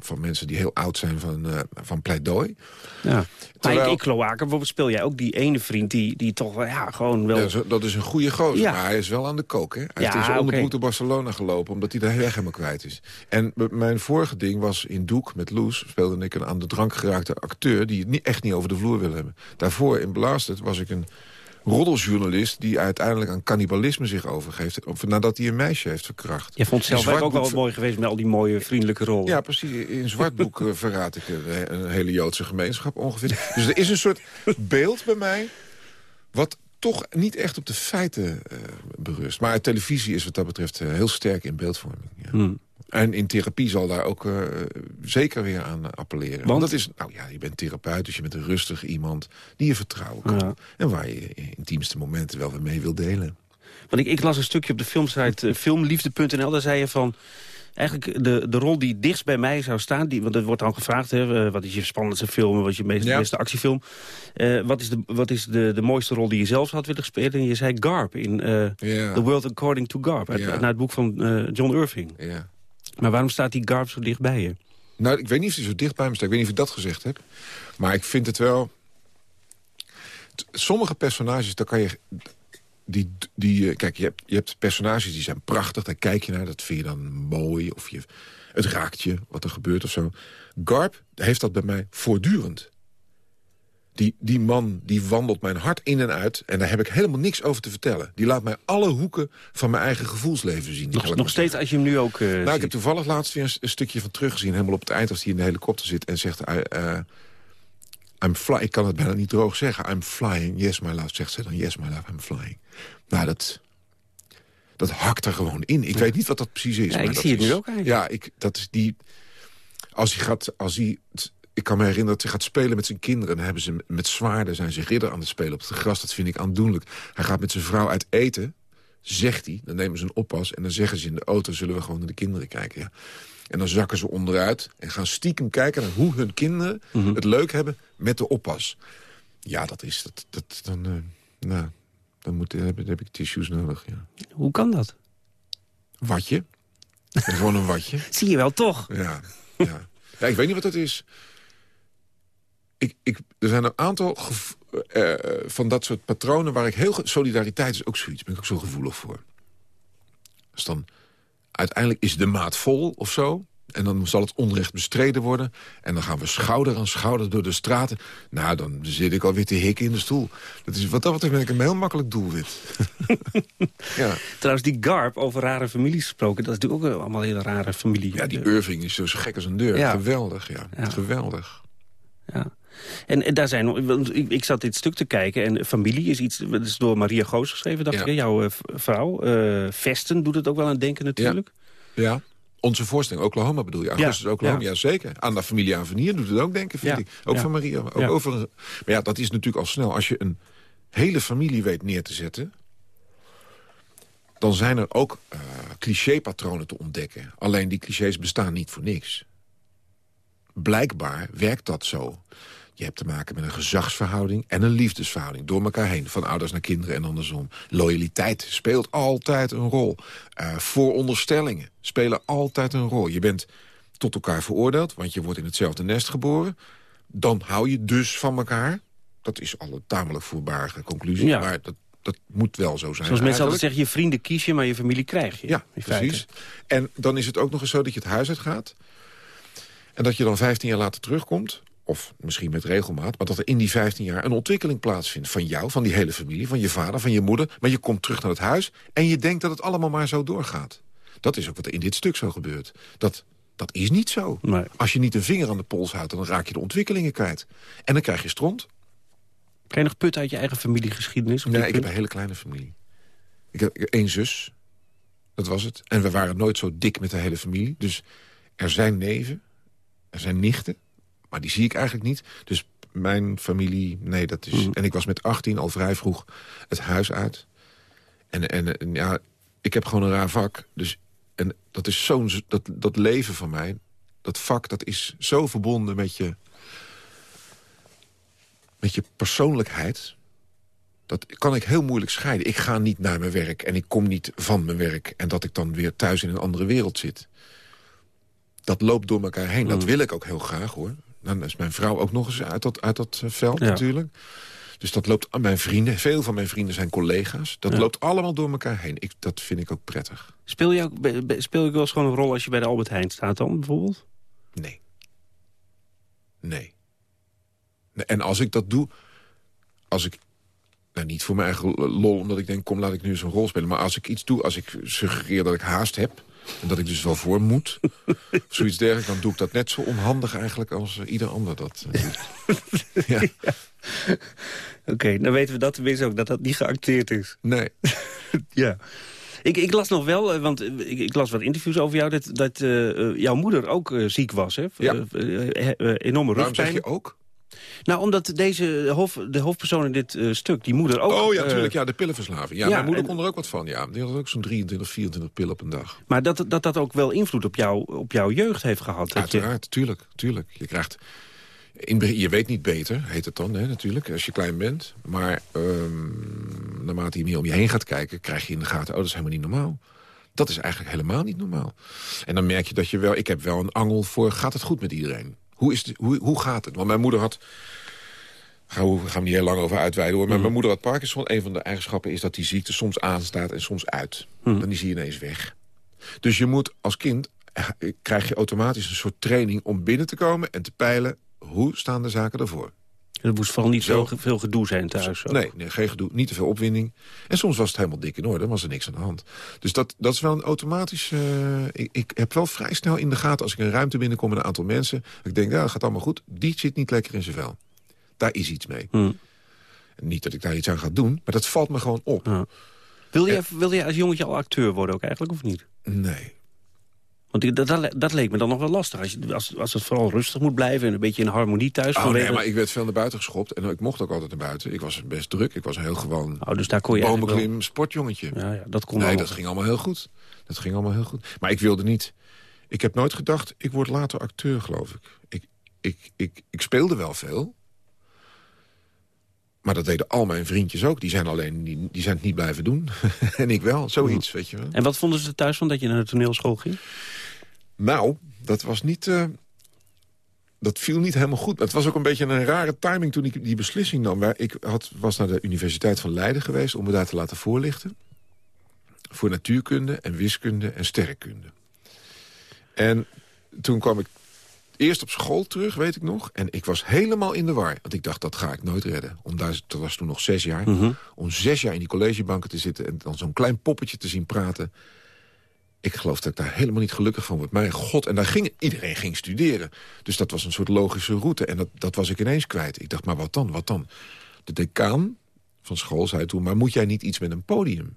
[SPEAKER 4] van mensen die heel oud zijn van, eh, van pleidooi.
[SPEAKER 3] Ja. Maar
[SPEAKER 4] Terwijl-
[SPEAKER 3] in, in Kloaken bijvoorbeeld speel jij ook die ene vriend die, die toch wel, ja, gewoon wel...
[SPEAKER 4] Ja, dat is een goede gozer,
[SPEAKER 3] Ja.
[SPEAKER 4] maar hij is wel aan de kook. Hè? Hij
[SPEAKER 3] Ja,
[SPEAKER 4] onderbroek
[SPEAKER 3] oké.
[SPEAKER 4] naar Barcelona gelopen... omdat hij de weg helemaal kwijt is. En mijn vorige ding was in Doek met Loes... speelde ik een aan de drank geraakte acteur... die het niet, echt niet over de vloer wil hebben. Daarvoor in Blasted was ik een roddeljournalist... die uiteindelijk aan cannibalisme zich overgeeft... of nadat hij een meisje heeft verkracht.
[SPEAKER 3] Je vond het zelf ook wel mooi geweest met al die mooie vriendelijke rollen.
[SPEAKER 4] Ja, precies. In Zwartboek eh, verraad ik een, een hele Joodse gemeenschap ongeveer. Dus er is een soort beeld bij mij... wat toch niet echt op de feiten eh, berust. Maar televisie is wat dat betreft eh, heel sterk in beeldvorming. Ja.
[SPEAKER 3] Hmm.
[SPEAKER 4] En in therapie zal daar ook eh, zeker weer aan appelleren. Want?
[SPEAKER 3] Want?
[SPEAKER 4] dat is, nou ja, je bent therapeut, dus je bent een rustig iemand... die je vertrouwen kan.
[SPEAKER 3] Ja.
[SPEAKER 4] En waar je intiemste momenten wel weer mee wil delen.
[SPEAKER 3] Want ik, ik las een stukje op de filmsite eh, filmliefde.nl. Daar zei je van... Eigenlijk de, de rol die dichtst bij mij zou staan... Die, want er wordt dan gevraagd, hè, eh, wat is je spannendste film... wat is je meest,
[SPEAKER 4] Ja.
[SPEAKER 3] beste actiefilm... Wat is, de, wat is de, de mooiste rol die je zelf had willen spelen? En je zei Garp in. The World According to Garp. Uit. Naar het boek van John Irving.
[SPEAKER 4] Ja.
[SPEAKER 3] Maar waarom staat die Garp zo dicht bij je?
[SPEAKER 4] Nou, ik weet niet of hij zo dicht bij me staat. Ik weet niet of ik dat gezegd heb. Maar ik vind het wel... Sommige personages, daar kan je... Die, die, eh, kijk, je hebt, je hebt personages die zijn prachtig. Daar kijk je naar, dat vind je dan mooi. Of je, het raakt je, wat er gebeurt of zo. Garp heeft dat bij mij voortdurend. Die, die man die wandelt mijn hart in en uit. En daar heb ik helemaal niks over te vertellen. Die laat mij alle hoeken van mijn eigen gevoelsleven zien.
[SPEAKER 3] Nog, nog steeds als je hem nu ook uh,
[SPEAKER 4] Nou, ik heb toevallig laatst weer een, stukje van teruggezien. Helemaal op het eind als hij in de helikopter zit en zegt... Uh, I'm flying. Ik kan het bijna niet droog zeggen. I'm flying. Yes, my love. Zegt ze dan. Yes, my love. I'm flying. Nou, dat, dat hakt er gewoon in. Ik weet niet wat dat precies is.
[SPEAKER 3] Ja,
[SPEAKER 4] maar
[SPEAKER 3] ik
[SPEAKER 4] dat
[SPEAKER 3] zie het
[SPEAKER 4] is,
[SPEAKER 3] nu ook eigenlijk.
[SPEAKER 4] Ja, ik, dat is die... Als hij gaat... Als hij, ik kan me herinneren dat hij gaat spelen met zijn kinderen. Dan hebben ze met zwaarden zijn ze ridder aan het spelen op het gras. Dat vind ik aandoenlijk. Hij gaat met zijn vrouw uit eten. Zegt hij. Dan nemen ze een oppas. En dan zeggen ze in de auto zullen we gewoon naar de kinderen kijken. Ja. En dan zakken ze onderuit en gaan stiekem kijken naar hoe hun kinderen
[SPEAKER 3] Mhm.
[SPEAKER 4] het leuk hebben met de oppas. Ja, dat is... Dat, dat, dan, uh, nou, dan, moet, dan, heb, dan heb ik tissues nodig, ja.
[SPEAKER 3] Hoe kan dat?
[SPEAKER 4] Watje. Gewoon een watje. *laughs*
[SPEAKER 3] Zie je wel, toch?
[SPEAKER 4] Ja, ja. ja, ik weet niet wat dat is. Ik, ik, er zijn een aantal uh, van dat soort patronen waar ik heel... Solidariteit is ook zoiets, ben ik ook zo gevoelig voor. Dus dan... Uiteindelijk is de maat vol of zo. En dan zal het onrecht bestreden worden. En dan gaan we schouder aan schouder door de straten. Nou, dan zit ik alweer te hikken in de stoel. Dat is, wat dat betreft ben ik een heel makkelijk doelwit. *laughs*
[SPEAKER 3] ja. Trouwens, die Garp, over rare families gesproken... dat is natuurlijk ook allemaal hele rare familie.
[SPEAKER 4] Ja, die Irving is zo gek als een deur. Ja. Geweldig, ja. ja. Geweldig.
[SPEAKER 3] Ja. En, en, daar zijn ik, ik zat dit stuk te kijken en familie is iets, dat is door Maria Goos geschreven, dacht
[SPEAKER 4] ja.
[SPEAKER 3] ik, jouw uh, vrouw. Uh, Vesten doet het ook wel aan denken natuurlijk.
[SPEAKER 4] Ja, ja. onze voorstelling, Oklahoma bedoel je, Augustus ja. Oklahoma, ja. zeker. Aan de familie Avenier doet het ook denken, vind ik. Ook van Maria. Ook over, maar ja, dat is natuurlijk al snel. Als je een hele familie weet neer te zetten, dan zijn er ook uh, clichépatronen te ontdekken. Alleen die clichés bestaan niet voor niks. Blijkbaar werkt dat zo. Je hebt te maken met een gezagsverhouding en een liefdesverhouding. Door elkaar heen, van ouders naar kinderen en andersom. Loyaliteit speelt altijd een rol. Uh, vooronderstellingen spelen altijd een rol. Je bent tot elkaar veroordeeld, want je wordt in hetzelfde nest geboren. Dan hou je dus van elkaar. Dat is al een tamelijk voerbare conclusie, ja. maar dat, dat moet wel zo zijn.
[SPEAKER 3] Zoals mensen altijd zeggen, je vrienden kies je, maar je familie krijg je.
[SPEAKER 4] Ja, precies. En dan is het ook nog eens zo dat je het huis uit gaat... en dat je dan 15 jaar later terugkomt of misschien met regelmaat... maar dat er in die 15 jaar een ontwikkeling plaatsvindt... van jou, van die hele familie, van je vader, van je moeder... maar je komt terug naar het huis en je denkt dat het allemaal maar zo doorgaat. Dat is ook wat er in dit stuk zo gebeurt. Dat, dat is niet zo.
[SPEAKER 3] Nee.
[SPEAKER 4] Als je niet een vinger aan de pols houdt... dan raak je de ontwikkelingen kwijt. En dan krijg je stront.
[SPEAKER 3] Kan je nog put uit je eigen familiegeschiedenis?
[SPEAKER 4] Nee, ik heb een hele kleine familie. Ik heb één zus, dat was het. En we waren nooit zo dik met de hele familie. Dus er zijn neven, er zijn nichten... Maar die zie ik eigenlijk niet. Dus mijn familie, nee, dat is... Mm. En ik was met 18 al vrij vroeg het huis uit. En, en, en, ja, ik heb gewoon een raar vak. Dus, en dat is zo'n... Dat, dat leven van mij, dat vak, dat is zo verbonden met je... met je persoonlijkheid. Dat kan ik heel moeilijk scheiden. Ik ga niet naar mijn werk en ik kom niet van mijn werk... en dat ik dan weer thuis in een andere wereld zit. Dat loopt door elkaar heen. Mm. Dat wil ik ook heel graag, hoor. Dan is mijn vrouw ook nog eens uit dat, uit dat veld ja. natuurlijk. Dus dat loopt aan mijn vrienden. Veel van mijn vrienden zijn collega's. Dat ja. loopt allemaal door elkaar heen. Ik, dat vind ik ook prettig.
[SPEAKER 3] Speel je, ook, speel je wel eens gewoon een rol als je bij de Albert Heijn staat dan, bijvoorbeeld?
[SPEAKER 4] Nee. Nee. En als ik dat doe... Als ik... Nou, niet voor mijn eigen lol, omdat ik denk... kom, laat ik nu eens een rol spelen. Maar als ik iets doe, als ik suggereer dat ik haast heb... En dat ik dus wel voor moet. of zoiets dergelijks. Dan doe ik dat net zo onhandig eigenlijk als uh, ieder ander dat uh, doet. ja. *laughs* ja.
[SPEAKER 3] Oké, okay, dan weten we dat tenminste ook, dat dat niet geacteerd is.
[SPEAKER 4] Nee. *laughs*
[SPEAKER 3] ja. Ik, ik, las nog wel, want ik, ik, las wat interviews over jou... dat, dat uh, jouw moeder ook ziek was, hè?
[SPEAKER 4] Ja.
[SPEAKER 3] enorme rugpijn.
[SPEAKER 4] Waarom zeg je ook?
[SPEAKER 3] Nou, omdat deze hoofd, de hoofdpersoon in dit uh, stuk, die moeder ook...
[SPEAKER 4] Oh ja, natuurlijk, ja, de pillenverslaving. Ja, ja mijn moeder en, kon er ook wat van, ja. Die had ook zo'n 23, 24 pillen op een dag.
[SPEAKER 3] Maar dat, dat dat ook wel invloed op, jou, op jouw jeugd heeft gehad?
[SPEAKER 4] Uiteraard, je... tuurlijk, tuurlijk. Je krijgt... In, je weet niet beter, heet het dan, hè, natuurlijk, als je klein bent. Maar um, naarmate je meer om je heen gaat kijken... krijg je in de gaten, oh, dat is helemaal niet normaal. Dat is eigenlijk helemaal niet normaal. En dan merk je dat je wel... Ik heb wel een angel voor, gaat het goed met iedereen? Hoe, is het, hoe, hoe gaat het? Want mijn moeder had... Gaan we, gaan we niet heel lang over uitweiden hoor. Maar mm. mijn moeder had Parkinson. Een van de eigenschappen is dat die ziekte soms aanstaat en soms uit. Mm. Dan is hij ineens weg. Dus je moet als kind... krijg je automatisch een soort training om binnen te komen... en te peilen hoe staan de zaken ervoor.
[SPEAKER 3] Er moest vooral niet zo veel gedoe zijn thuis.
[SPEAKER 4] Nee, nee, geen gedoe, niet te veel opwinding. En soms was het helemaal dik in orde, was er niks aan de hand. Dus dat, dat is wel een automatisch... Uh, ik, ik, heb wel vrij snel in de gaten als ik een ruimte binnenkom met een aantal mensen... ik denk, ja, dat gaat allemaal goed. Die zit niet lekker in zijn vel. Daar is iets mee. Hmm. Niet dat ik daar iets aan ga doen, maar dat valt me gewoon op.
[SPEAKER 3] Wil, je, wil je als jongetje al acteur worden ook eigenlijk, of niet?
[SPEAKER 4] Nee.
[SPEAKER 3] Want dat, dat, leek me dan nog wel lastig. Als, je, als, als het vooral rustig moet blijven en een beetje in harmonie thuis.
[SPEAKER 4] Oh nee, maar ik werd veel naar buiten geschopt. En ik mocht ook altijd naar buiten. Ik was best druk. Ik was een heel gewoon
[SPEAKER 3] oh, dus daar kon je
[SPEAKER 4] bomenklim wel... sportjongetje.
[SPEAKER 3] Ja, ja, dat kon
[SPEAKER 4] nee, dat ging allemaal heel goed. Dat ging allemaal heel goed. Maar ik wilde niet... Ik heb nooit gedacht, ik word later acteur, geloof ik. Ik, ik, ik, ik speelde wel veel. Maar dat deden al mijn vriendjes ook. Die zijn alleen die, die zijn het niet blijven doen. *laughs* en ik wel, zoiets, weet je wel.
[SPEAKER 3] En wat vonden ze thuis van dat je naar de toneelschool ging?
[SPEAKER 4] Nou, dat was niet... Uh, dat viel niet helemaal goed. Het was ook een beetje een rare timing toen ik die beslissing nam. Ik had, was naar de Universiteit van Leiden geweest om me daar te laten voorlichten. Voor natuurkunde en wiskunde en sterrenkunde. En toen kwam ik eerst op school terug, weet ik nog. En ik was helemaal in de war. Want ik dacht, dat ga ik nooit redden. Om daar, dat was toen nog zes jaar. Mhm. Om zes jaar in die collegebanken te zitten... en dan zo'n klein poppetje te zien praten. Ik geloof dat ik daar helemaal niet gelukkig van word. Mijn god, en daar ging, iedereen ging studeren. Dus dat was een soort logische route. En dat, dat was ik ineens kwijt. Ik dacht, maar wat dan, wat dan? De decaan van school zei toen... maar moet jij niet iets met een podium?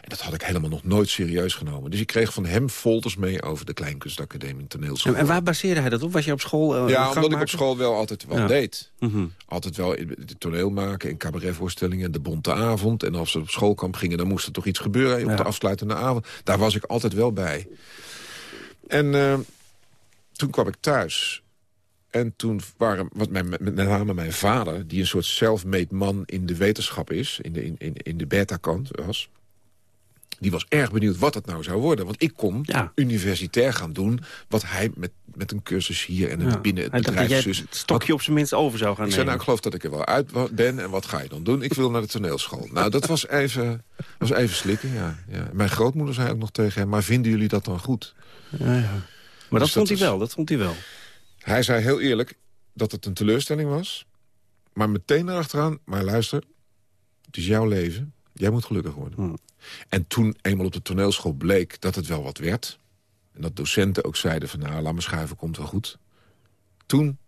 [SPEAKER 4] En dat had ik helemaal nog nooit serieus genomen. Dus ik kreeg van hem folders mee over de Kleinkunstacademie toneelschool.
[SPEAKER 3] En waar baseerde hij dat op? Was je op school uh,
[SPEAKER 4] Ja, omdat ik op school wel altijd wel deed. Mhm. Altijd wel de toneel maken en cabaretvoorstellingen. De bonte avond. En als ze op schoolkamp gingen, dan moest er toch iets gebeuren. Op de afsluitende avond. Daar was ik altijd wel bij. En uh, toen kwam ik thuis. En toen waren, wat mijn, met name mijn vader... die een soort self-made man in de wetenschap is... in de, in, in, in de beta-kant was die was erg benieuwd wat het nou zou worden. Want ik kon universitair gaan doen wat hij met, met een cursus hier en ja. binnen het bedrijf...
[SPEAKER 3] het stokje op zijn minst over zou gaan
[SPEAKER 4] ik
[SPEAKER 3] nemen.
[SPEAKER 4] nou, ik geloof dat ik er wel uit ben en wat ga je dan doen? Ik wil naar de toneelschool. Nou, dat was even, was even slikken, ja, ja. Mijn grootmoeder zei ook nog tegen hem, maar vinden jullie dat dan goed?
[SPEAKER 3] Ja, ja. Maar dat dus vond hij wel, dat vond hij wel.
[SPEAKER 4] Hij zei heel eerlijk dat het een teleurstelling was. Maar meteen erachteraan, maar luister, het is jouw leven. Jij moet gelukkig worden. Hmm. En toen eenmaal op de toneelschool bleek dat het wel wat werd... en dat docenten ook zeiden van nou, laat me schuiven, komt wel goed. Toen,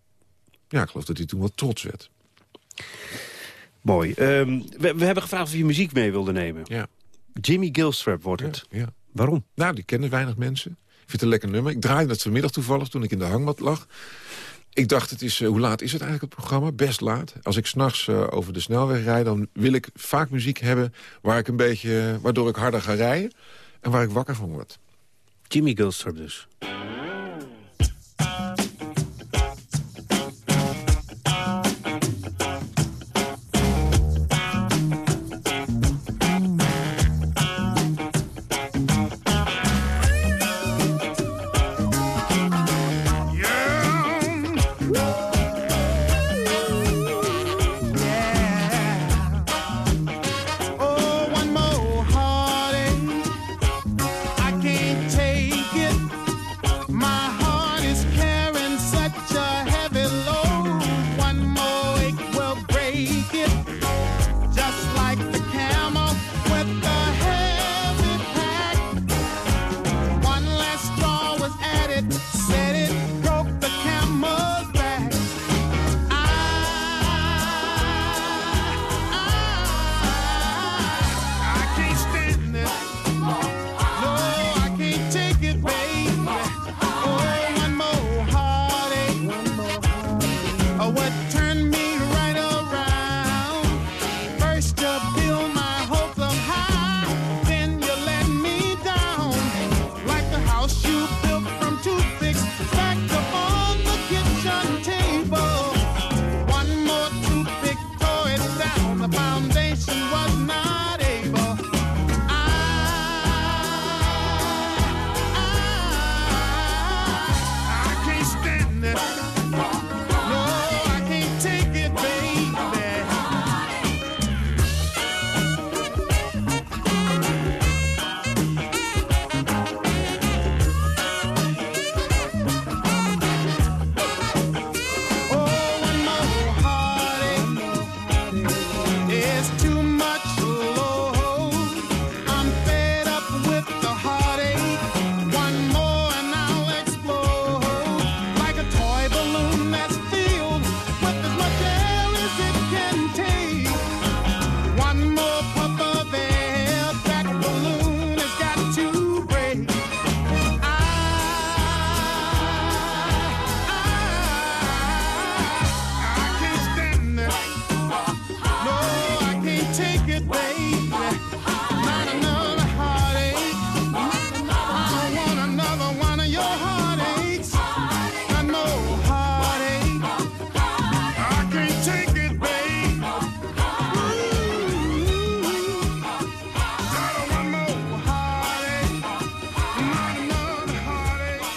[SPEAKER 4] ja, ik geloof dat hij toen wat trots werd.
[SPEAKER 3] Mooi. Ehm, we, we, hebben gevraagd of je muziek mee wilde nemen.
[SPEAKER 4] Ja.
[SPEAKER 3] Jimmy Gilstrap wordt het.
[SPEAKER 4] Ja,
[SPEAKER 3] Waarom?
[SPEAKER 4] Nou, die kennen weinig mensen. Ik vind het een lekker nummer. Ik draaide het vanmiddag toevallig toen ik in de hangmat lag. Ik dacht, het is, uh, hoe laat is het eigenlijk, het programma? Best laat. Als ik s'nachts uh, over de snelweg rijd, dan wil ik vaak muziek hebben... Waar ik een beetje, waardoor ik harder ga rijden en waar ik wakker van word.
[SPEAKER 3] Jimmy Gilstrap dus.
[SPEAKER 6] It, baby. Not another heartache. I don't want another one of your heartaches. Not no heartache. I can't take it, baby. I don't want no heartache. Not another heartache.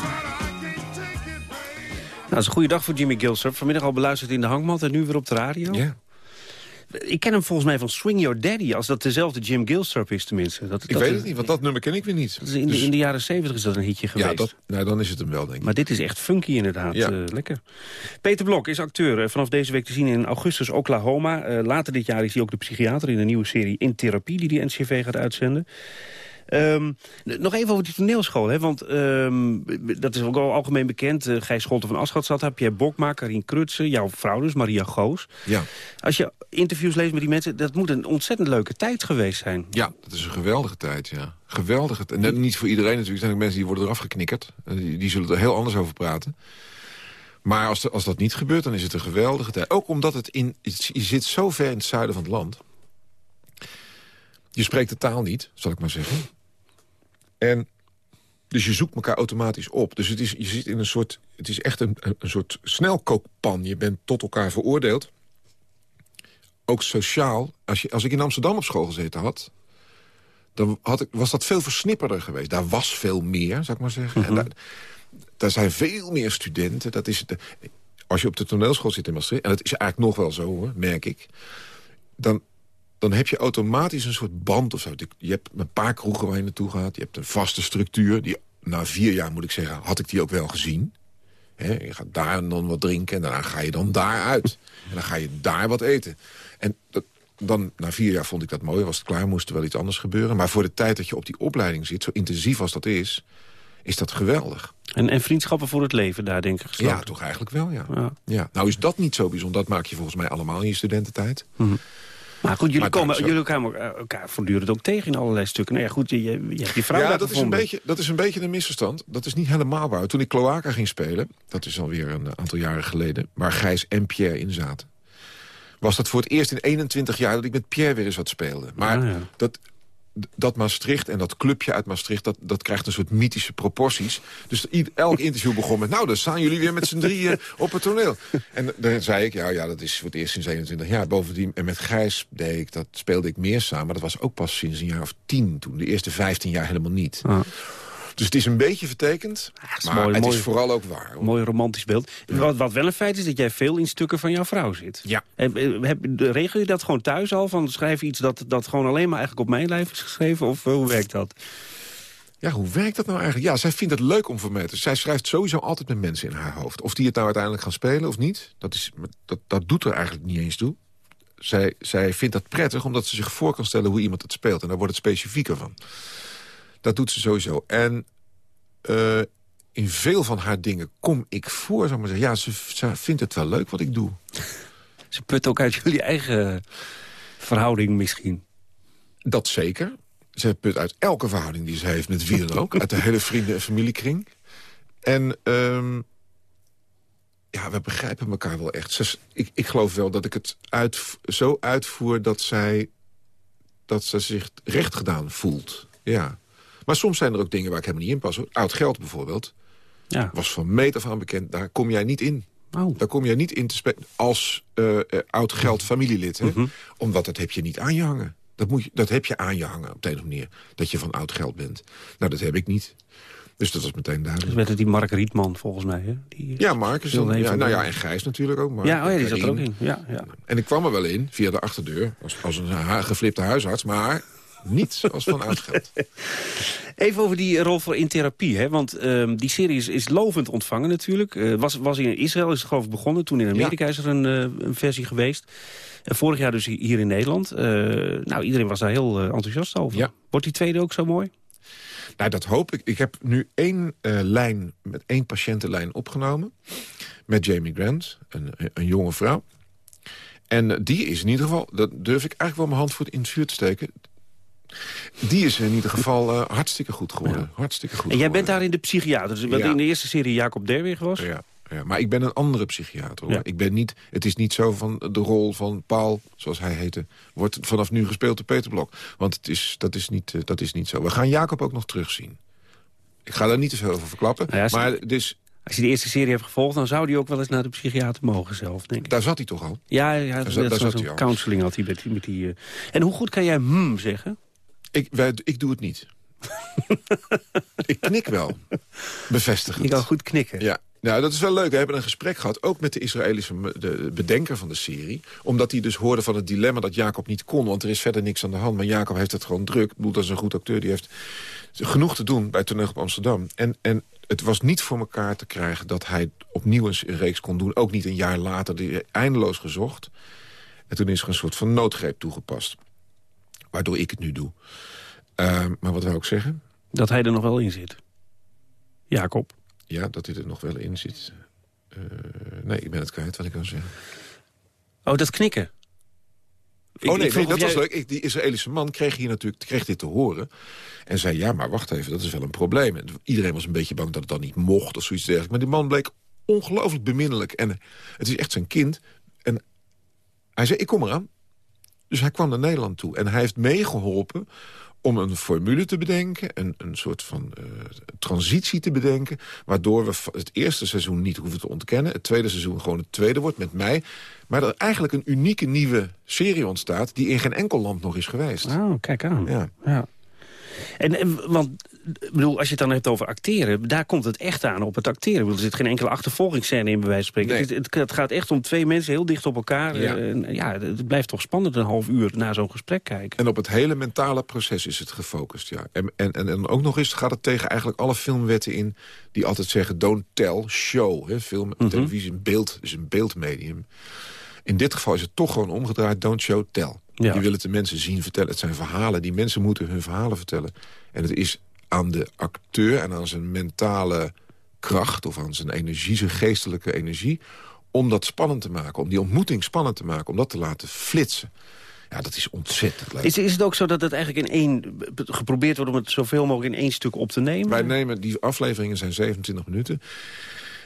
[SPEAKER 6] Said I can't take it, baby.
[SPEAKER 3] Nou, dat is een goede dag voor Jimmy Gilstrap. Vanmiddag al beluisterd in de hangmat en nu weer op de radio.
[SPEAKER 4] Ja.
[SPEAKER 3] Ik ken hem volgens mij van Swing Your Daddy, als dat dezelfde Jim Gilstrap is tenminste. Dat,
[SPEAKER 4] Ik
[SPEAKER 3] dat
[SPEAKER 4] weet
[SPEAKER 3] is-
[SPEAKER 4] het niet, want dat nummer ken ik weer niet.
[SPEAKER 3] in, de,
[SPEAKER 4] Dus-
[SPEAKER 3] in de jaren zeventig is dat een hitje geweest.
[SPEAKER 4] ja, dat, nou, dan is het hem wel, denk ik.
[SPEAKER 3] Maar dit is echt funky inderdaad.
[SPEAKER 4] Ja.
[SPEAKER 3] Eh, lekker. Peter Blok is acteur. eh, vanaf deze week te zien in augustus Oklahoma. Eh, later dit jaar is hij ook de psychiater in een nieuwe serie In Therapie... die die NCV gaat uitzenden. Ehm, nog even over die toneelschool. Hè? Want ehm, dat is ook al algemeen bekend. Eh, Gijs Scholten van Aschat zat daar. Pierre Bokma, Karin Krutsen. Jouw vrouw dus, Maria Goos.
[SPEAKER 4] Ja.
[SPEAKER 3] Als je interviews leest met die mensen... dat moet een ontzettend leuke tijd geweest zijn.
[SPEAKER 4] ja, dat is een geweldige tijd, ja. Geweldige tijd. Net niet voor iedereen natuurlijk. Er zijn ook mensen die worden eraf geknikkerd. Die, die zullen er heel anders over praten. Maar als, de- als dat niet gebeurt, dan is het een geweldige tijd. Ook omdat het in... Je zit zo ver in het zuiden van het land. Je spreekt de taal niet, zal ik maar zeggen. En dus je zoekt elkaar automatisch op. Dus het is, je zit in een soort... Het is echt een, een, soort snelkookpan. Je bent tot elkaar veroordeeld. Ook sociaal. Als, je, als ik in Amsterdam op school gezeten had... dan had ik, was dat veel versnipperder geweest. Daar was veel meer, zou ik maar zeggen. En daar, daar zijn veel meer studenten. Dat is de, als je op de toneelschool zit in Maastricht... en dat is eigenlijk nog wel zo, hoor, merk ik... dan, dan heb je automatisch een soort band of zo. Je hebt een paar kroegen waar je naartoe gaat. Je hebt een vaste structuur. Die, na vier jaar, moet ik zeggen, had ik die ook wel gezien. Je gaat daar dan wat drinken en daarna ga je dan daar uit. En dan ga je daar wat eten. En dat, dan, na vier jaar vond ik dat mooi. Was het klaar, moest er wel iets anders gebeuren. Maar voor de tijd dat je op die opleiding zit, zo intensief als dat is... is dat geweldig.
[SPEAKER 3] En, en vriendschappen voor het leven daar, denk ik, gesloten.
[SPEAKER 4] Ja, toch eigenlijk wel, ja.
[SPEAKER 3] Ja.
[SPEAKER 4] ja. Nou is dat niet zo bijzonder. Dat maak je volgens mij allemaal in je studententijd.
[SPEAKER 3] Maar goed, jullie
[SPEAKER 4] Maar
[SPEAKER 3] komen jullie komen elkaar, voortdurend ook tegen in allerlei stukken. Nou ja, goed, je, je, je hebt je vrouw
[SPEAKER 4] ja, dat is, een beetje, dat is een beetje een misverstand. Dat is niet helemaal waar. Toen ik Cloaca ging spelen, dat is alweer een aantal jaren geleden... waar Gijs en Pierre in zaten... was dat voor het eerst in 21 jaar dat ik met Pierre weer eens wat speelde. Maar
[SPEAKER 3] Ah, ja.
[SPEAKER 4] dat, dat Maastricht en dat clubje uit Maastricht... Dat, dat krijgt een soort mythische proporties. Dus elk interview begon met... nou, dan staan jullie weer met z'n drieën op het toneel. En dan zei ik, ja, ja, dat is voor het eerst sinds 21 jaar. Bovendien, en met Gijs deed ik, dat speelde ik meer samen... maar dat was ook pas sinds een jaar of tien toen. De eerste 15 jaar helemaal niet. Dus het is een beetje vertekend,
[SPEAKER 3] is
[SPEAKER 4] maar
[SPEAKER 3] mooi,
[SPEAKER 4] het
[SPEAKER 3] mooi.
[SPEAKER 4] is vooral ook waar. hoor.
[SPEAKER 3] Mooi romantisch beeld. Wat, wat wel een feit is dat jij veel in stukken van jouw vrouw zit.
[SPEAKER 4] Ja.
[SPEAKER 3] En, eh, heb, regel je dat gewoon thuis al? Van schrijf iets dat, dat gewoon alleen maar eigenlijk op mijn lijf is geschreven? Of eh, hoe werkt dat?
[SPEAKER 4] Ja, hoe werkt dat nou eigenlijk? Ja, zij vindt het leuk om voor mij te... Zij schrijft sowieso altijd met mensen in haar hoofd. Of die het nou uiteindelijk gaan spelen of niet, dat, is, dat, dat doet er eigenlijk niet eens toe. Zij, zij vindt dat prettig omdat ze zich voor kan stellen hoe iemand het speelt. En daar wordt het specifieker van. Dat doet ze sowieso. En eh, in veel van haar dingen kom ik voor, zou maar zeggen. Ja, ze, ze vindt het wel leuk wat ik doe.
[SPEAKER 3] Ze put ook uit jullie eigen verhouding misschien.
[SPEAKER 4] Dat zeker. Ze put uit elke verhouding die ze heeft met wie dan ook. uit de hele vrienden- en familiekring. En ehm, ja, we begrijpen elkaar wel echt. Ze, ik, ik geloof wel dat ik het uit, zo uitvoer dat zij, dat ze zich recht gedaan voelt. Ja. Maar soms zijn er ook dingen waar ik helemaal niet in pas. Oud geld bijvoorbeeld.
[SPEAKER 3] Ja.
[SPEAKER 4] Was van meet af aan bekend. Daar kom jij niet in.
[SPEAKER 3] Oh.
[SPEAKER 4] Daar kom jij niet in te spelen als eh, eh, oud geld familielid. Hè? Omdat dat heb je niet aan je hangen. Dat, moet je, dat heb je aan je hangen op de een of andere manier. Dat je van oud geld bent. Nou, dat heb ik niet. Dus dat was meteen
[SPEAKER 3] Dus
[SPEAKER 4] duidelijk.
[SPEAKER 3] werd het die Mark Rietman volgens mij. Hè? Die,
[SPEAKER 4] Ja, Marcus.
[SPEAKER 3] Wilde
[SPEAKER 4] dan- Ja, nou ja, en Gijs natuurlijk ook.
[SPEAKER 3] Ja, oh ja, die zat er ook in. Ja, ja.
[SPEAKER 4] En ik kwam er wel in, via de achterdeur, als, als een ha- geflipte huisarts. Maar niet als van geld. *laughs*
[SPEAKER 3] Even over die rol voor in therapie. Hè? Want ehm, die serie is, is lovend ontvangen natuurlijk. Eh, was, was in Israël is het geloof ik begonnen. Toen in Amerika is er een, eh, een versie geweest. En vorig jaar dus hier in Nederland. Eh, nou, iedereen was daar heel enthousiast over.
[SPEAKER 4] Ja.
[SPEAKER 3] Wordt die tweede ook zo mooi?
[SPEAKER 4] Nou, dat hoop ik. Ik heb nu één lijn, met één patiëntenlijn opgenomen. Met Jamie Grant, een, een jonge vrouw. En die is in ieder geval, dat durf ik eigenlijk wel mijn hand voor in het vuur te steken. Die is in ieder geval eh, hartstikke goed geworden. Hartstikke goed
[SPEAKER 3] En jij bent
[SPEAKER 4] geworden.
[SPEAKER 3] daarin de psychiater. Dus wat
[SPEAKER 4] Ja.
[SPEAKER 3] in de eerste serie Jacob Derwig was.
[SPEAKER 4] Ja, ja. Maar ik ben een andere psychiater. Hoor.
[SPEAKER 3] Ja.
[SPEAKER 4] Ik ben niet, het is niet zo van de rol van Paul, zoals hij heette... wordt vanaf nu gespeeld door Peter Blok. Want het is, dat, is niet, eh, dat is niet zo. We gaan Jacob ook nog terugzien. Ik ga daar niet te veel over verklappen.
[SPEAKER 3] Nou ja,
[SPEAKER 4] maar dus,
[SPEAKER 3] Als je de eerste serie heeft gevolgd, dan zou hij ook wel eens naar de psychiater mogen zelf, denk ik.
[SPEAKER 4] daar zat hij toch al?
[SPEAKER 3] Ja, ja
[SPEAKER 4] zat-
[SPEAKER 3] dat
[SPEAKER 4] daar zat hij al.
[SPEAKER 3] counseling had hij met die... Met die eh. En hoe goed kan jij hmm zeggen?
[SPEAKER 4] Ik, wij, ik doe het niet. *laughs* ik knik wel. Bevestigend.
[SPEAKER 3] Je kan goed knikken.
[SPEAKER 4] Ja. Nou, dat is wel leuk. We hebben een gesprek gehad, ook met de Israëlische de bedenker van de serie. Omdat hij dus hoorde van het dilemma dat Jacob niet kon. Want er is verder niks aan de hand. Maar Jacob heeft het gewoon druk. Ik bedoel, dat is een goed acteur. Die heeft genoeg te doen bij Toneel op Amsterdam. En, en het was niet voor elkaar te krijgen dat hij opnieuw een reeks kon doen. Ook niet een jaar later. Die eindeloos gezocht. En toen is er een soort van noodgreep toegepast. Waardoor ik het nu doe. Eh, maar wat wil ik zeggen?
[SPEAKER 3] Dat hij er nog wel in zit. Jacob.
[SPEAKER 4] Ja, dat hij er nog wel in zit. Eh, nee, ik ben het kwijt wat ik kan zeggen.
[SPEAKER 3] Oh, dat knikken. Ik-
[SPEAKER 4] oh nee, dat was leuk. Ik, die Israëlische man kreeg hier natuurlijk kreeg dit te horen. En zei, ja, maar wacht even, dat is wel een probleem. En iedereen was een beetje bang dat het dan niet mocht of zoiets dergelijks. Maar die man bleek ongelooflijk beminnelijk. En het is echt zijn kind. En hij zei, ik kom eraan. Dus hij kwam naar Nederland toe. En hij heeft meegeholpen om een formule te bedenken... een, een soort van eh, transitie te bedenken... waardoor we het eerste seizoen niet hoeven te ontkennen... het tweede seizoen gewoon het tweede wordt met mij... maar er eigenlijk een unieke nieuwe serie ontstaat... die in geen enkel land nog is geweest.
[SPEAKER 3] Oh, kijk aan.
[SPEAKER 4] Ja.
[SPEAKER 3] Ja. En, en, want, bedoel, als je het dan hebt over acteren... daar komt het echt aan op het acteren. Bedoel, er zit geen enkele achtervolgingsscène in, bij wijze van spreken.
[SPEAKER 4] Nee.
[SPEAKER 3] Het, het, het gaat echt om twee mensen heel dicht op elkaar.
[SPEAKER 4] Ja.
[SPEAKER 3] Eh, en, ja, het blijft toch spannend een half uur naar zo'n gesprek kijken.
[SPEAKER 4] En op het hele mentale proces is het gefocust, ja. En, en, en, en ook nog eens gaat het tegen eigenlijk alle filmwetten in... die altijd zeggen, don't tell, show. Hè? Film, televisie, een beeld is een beeldmedium. In dit geval is het toch gewoon omgedraaid, don't show, tell.
[SPEAKER 3] Ja.
[SPEAKER 4] Je wil het de mensen zien vertellen. Het zijn verhalen, die mensen moeten hun verhalen vertellen. En het is aan de acteur en aan zijn mentale kracht... of aan zijn energie, zijn geestelijke energie... om dat spannend te maken, om die ontmoeting spannend te maken... om dat te laten flitsen. Ja, dat is ontzettend leuk.
[SPEAKER 3] Is, is het ook zo dat het eigenlijk in één... geprobeerd wordt om het zoveel mogelijk in één stuk op te nemen?
[SPEAKER 4] Wij nemen, die afleveringen zijn 27 minuten.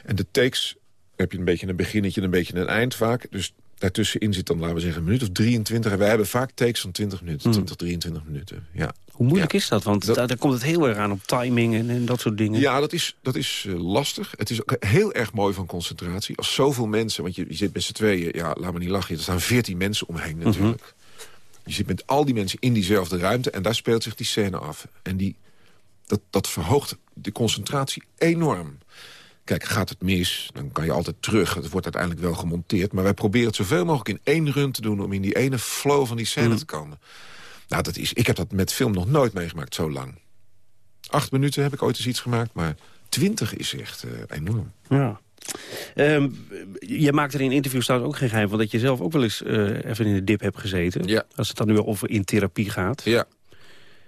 [SPEAKER 4] En de takes heb je een beetje een beginnetje en een beetje een eind vaak. Dus daartussenin zit dan, laten we zeggen, een minuut of 23. En wij hebben vaak takes van 20 minuten, 20, 23 minuten. Ja,
[SPEAKER 3] Hoe moeilijk
[SPEAKER 4] Ja.
[SPEAKER 3] is dat? Want
[SPEAKER 4] Dat-
[SPEAKER 3] daar, daar komt het heel erg aan op timing en, en dat soort dingen.
[SPEAKER 4] ja dat is, dat is eh, lastig. Het is ook heel erg mooi van concentratie. Als zoveel mensen, want je, je zit met z'n tweeën... ja, laat me niet lachen, er staan 14 mensen omheen natuurlijk. Je zit met al die mensen in diezelfde ruimte... en daar speelt zich die scène af. En die, dat, dat verhoogt de concentratie enorm. Kijk, gaat het mis, dan kan je altijd terug. Het wordt uiteindelijk wel gemonteerd. Maar wij proberen het zoveel mogelijk in één run te doen... om in die ene flow van die scène te komen. Nou, dat is, ik heb dat met film nog nooit meegemaakt, zo lang. Acht minuten heb ik ooit eens iets gemaakt, maar twintig is echt eh, enorm.
[SPEAKER 3] Ja. Ehm, je maakt er in interviews trouwens ook geen geheim van... dat je zelf ook wel eens eh, even in de dip hebt gezeten.
[SPEAKER 4] Ja.
[SPEAKER 3] Als het dan nu over in therapie gaat.
[SPEAKER 4] Ja,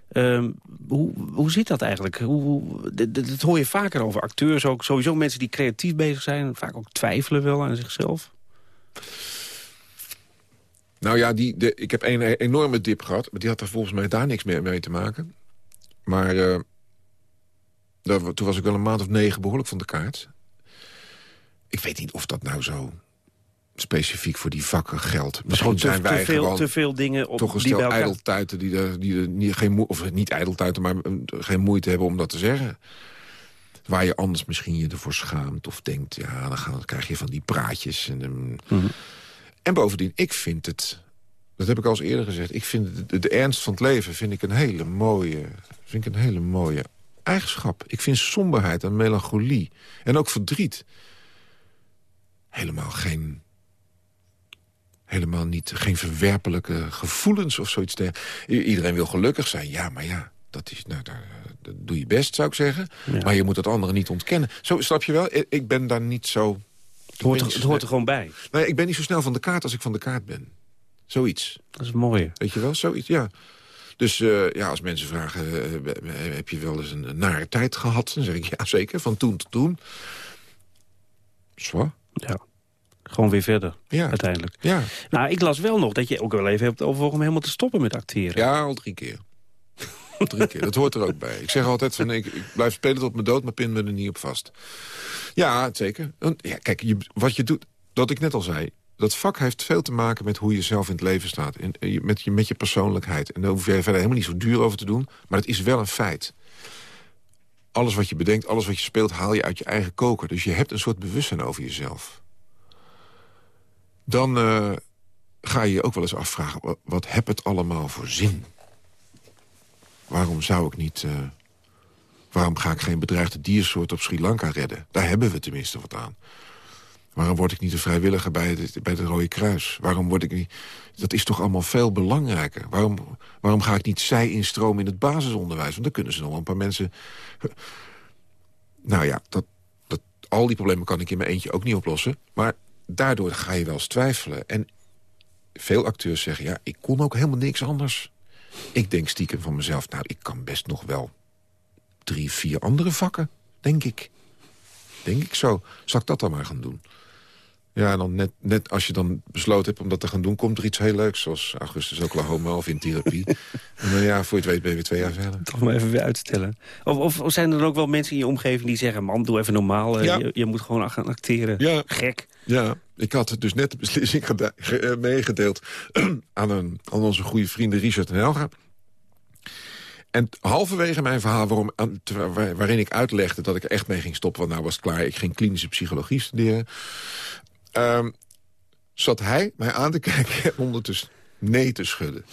[SPEAKER 3] Ehm, hoe, hoe zit dat eigenlijk? Hoe, dat hoor je vaker over acteurs ook. Sowieso mensen die creatief bezig zijn. Vaak ook twijfelen wel aan zichzelf.
[SPEAKER 4] nou ja, die, de, ik heb een enorme dip gehad. Maar die had er volgens mij daar niks meer mee te maken. Maar eh, toen was ik wel een maand of negen behoorlijk van de kaart. Ik weet niet of dat nou zo specifiek voor die vakken geldt. Misschien zijn wij
[SPEAKER 3] te, veel, te veel dingen op,
[SPEAKER 4] toch een
[SPEAKER 3] die
[SPEAKER 4] stel ijdeltuiten die er, die er niet, geen of niet ijdeltuiten, maar eh, geen moeite hebben om dat te zeggen. Waar je anders misschien je ervoor schaamt of denkt, ja, dan, gaan, dan krijg je van die praatjes. En, ehm,
[SPEAKER 3] Mhm.
[SPEAKER 4] en bovendien, ik vind het, dat heb ik al eens eerder gezegd, ik vind de, de ernst van het leven vind ik een hele mooie, vind ik een hele mooie eigenschap. Ik vind somberheid en melancholie en ook verdriet helemaal geen helemaal niet, geen verwerpelijke gevoelens of zoiets. Iedereen wil gelukkig zijn, ja, maar ja, dat, is, nou, daar, dat doe je best, zou ik zeggen.
[SPEAKER 3] Ja.
[SPEAKER 4] Maar je moet het andere niet ontkennen. Zo, snap je wel? Ik ben daar niet zo...
[SPEAKER 3] Het hoort, er, het
[SPEAKER 4] zo
[SPEAKER 3] hoort er gewoon bij.
[SPEAKER 4] Nee, ik ben niet zo snel van de kaart als ik van de kaart ben. Zoiets.
[SPEAKER 3] Dat is het mooie.
[SPEAKER 4] Weet je wel? Zoiets, ja. Dus eh, ja, als mensen vragen, eh, eh, heb je wel eens een, een nare tijd gehad? Dan zeg ik, ja, zeker, van toen tot toen. Zwaar.
[SPEAKER 3] Ja. Gewoon weer verder,
[SPEAKER 4] Ja.
[SPEAKER 3] uiteindelijk.
[SPEAKER 4] Ja.
[SPEAKER 3] Nou, ik las wel nog dat je ook wel even hebt overwogen om helemaal te stoppen met acteren.
[SPEAKER 4] ja, al drie keer. Drie keer, dat hoort er ook bij. Ik zeg altijd, van, ik, ik blijf spelen tot mijn dood, maar pin me er niet op vast. Ja, zeker. Ja, kijk, je, wat je doet, dat ik net al zei... dat vak heeft veel te maken met hoe je zelf in het leven staat. En, eh, met, je, met je persoonlijkheid. En daar hoef je verder helemaal niet zo duur over te doen. Maar het is wel een feit. Alles wat je bedenkt, alles wat je speelt, haal je uit je eigen koker. Dus je hebt een soort bewustzijn over jezelf. Dan eh, ga je je ook wel eens afvragen... wat, heb het allemaal voor zin? Waarom zou ik niet... eh, waarom ga ik geen bedreigde diersoort op Sri Lanka redden? Daar hebben we tenminste wat aan. Waarom word ik niet een vrijwilliger bij het, bij het Rode Kruis? Waarom word ik niet... Dat is toch allemaal veel belangrijker. Waarom, waarom ga ik niet zij instromen in het basisonderwijs? Want dan kunnen ze nog een paar mensen... *laughs* Nou ja, dat, dat, al die problemen kan ik in mijn eentje ook niet oplossen. Maar daardoor ga je wel eens twijfelen. En veel acteurs zeggen, ja, ik kon ook helemaal niks anders. Ik denk stiekem van mezelf, nou, ik kan best nog wel drie, vier andere vakken, denk ik. Denk ik zo. Zal ik dat dan maar gaan doen? Ja, en dan net, net als je dan besloten hebt om dat te gaan doen... komt er iets heel leuks, zoals Augustus Oklahoma of in therapie. *laughs* en dan ja, voor je het weet ben je weer twee jaar verder.
[SPEAKER 3] Toch maar even weer uitstellen. Of, of, of zijn er dan ook wel mensen in je omgeving die zeggen... man, doe even normaal, eh,
[SPEAKER 4] Ja.
[SPEAKER 3] je, je moet gewoon gaan acteren.
[SPEAKER 4] Ja.
[SPEAKER 3] Gek.
[SPEAKER 4] Ja, ik had dus net de beslissing *laughs* eh, meegedeeld *clears throat* aan, een, aan onze goede vrienden Richard en Helga. En halverwege mijn verhaal waarom, waarin ik uitlegde dat ik echt mee ging stoppen... want nou was het klaar, ik ging klinische psychologie studeren... ehm, zat hij mij aan te kijken en ondertussen nee te schudden.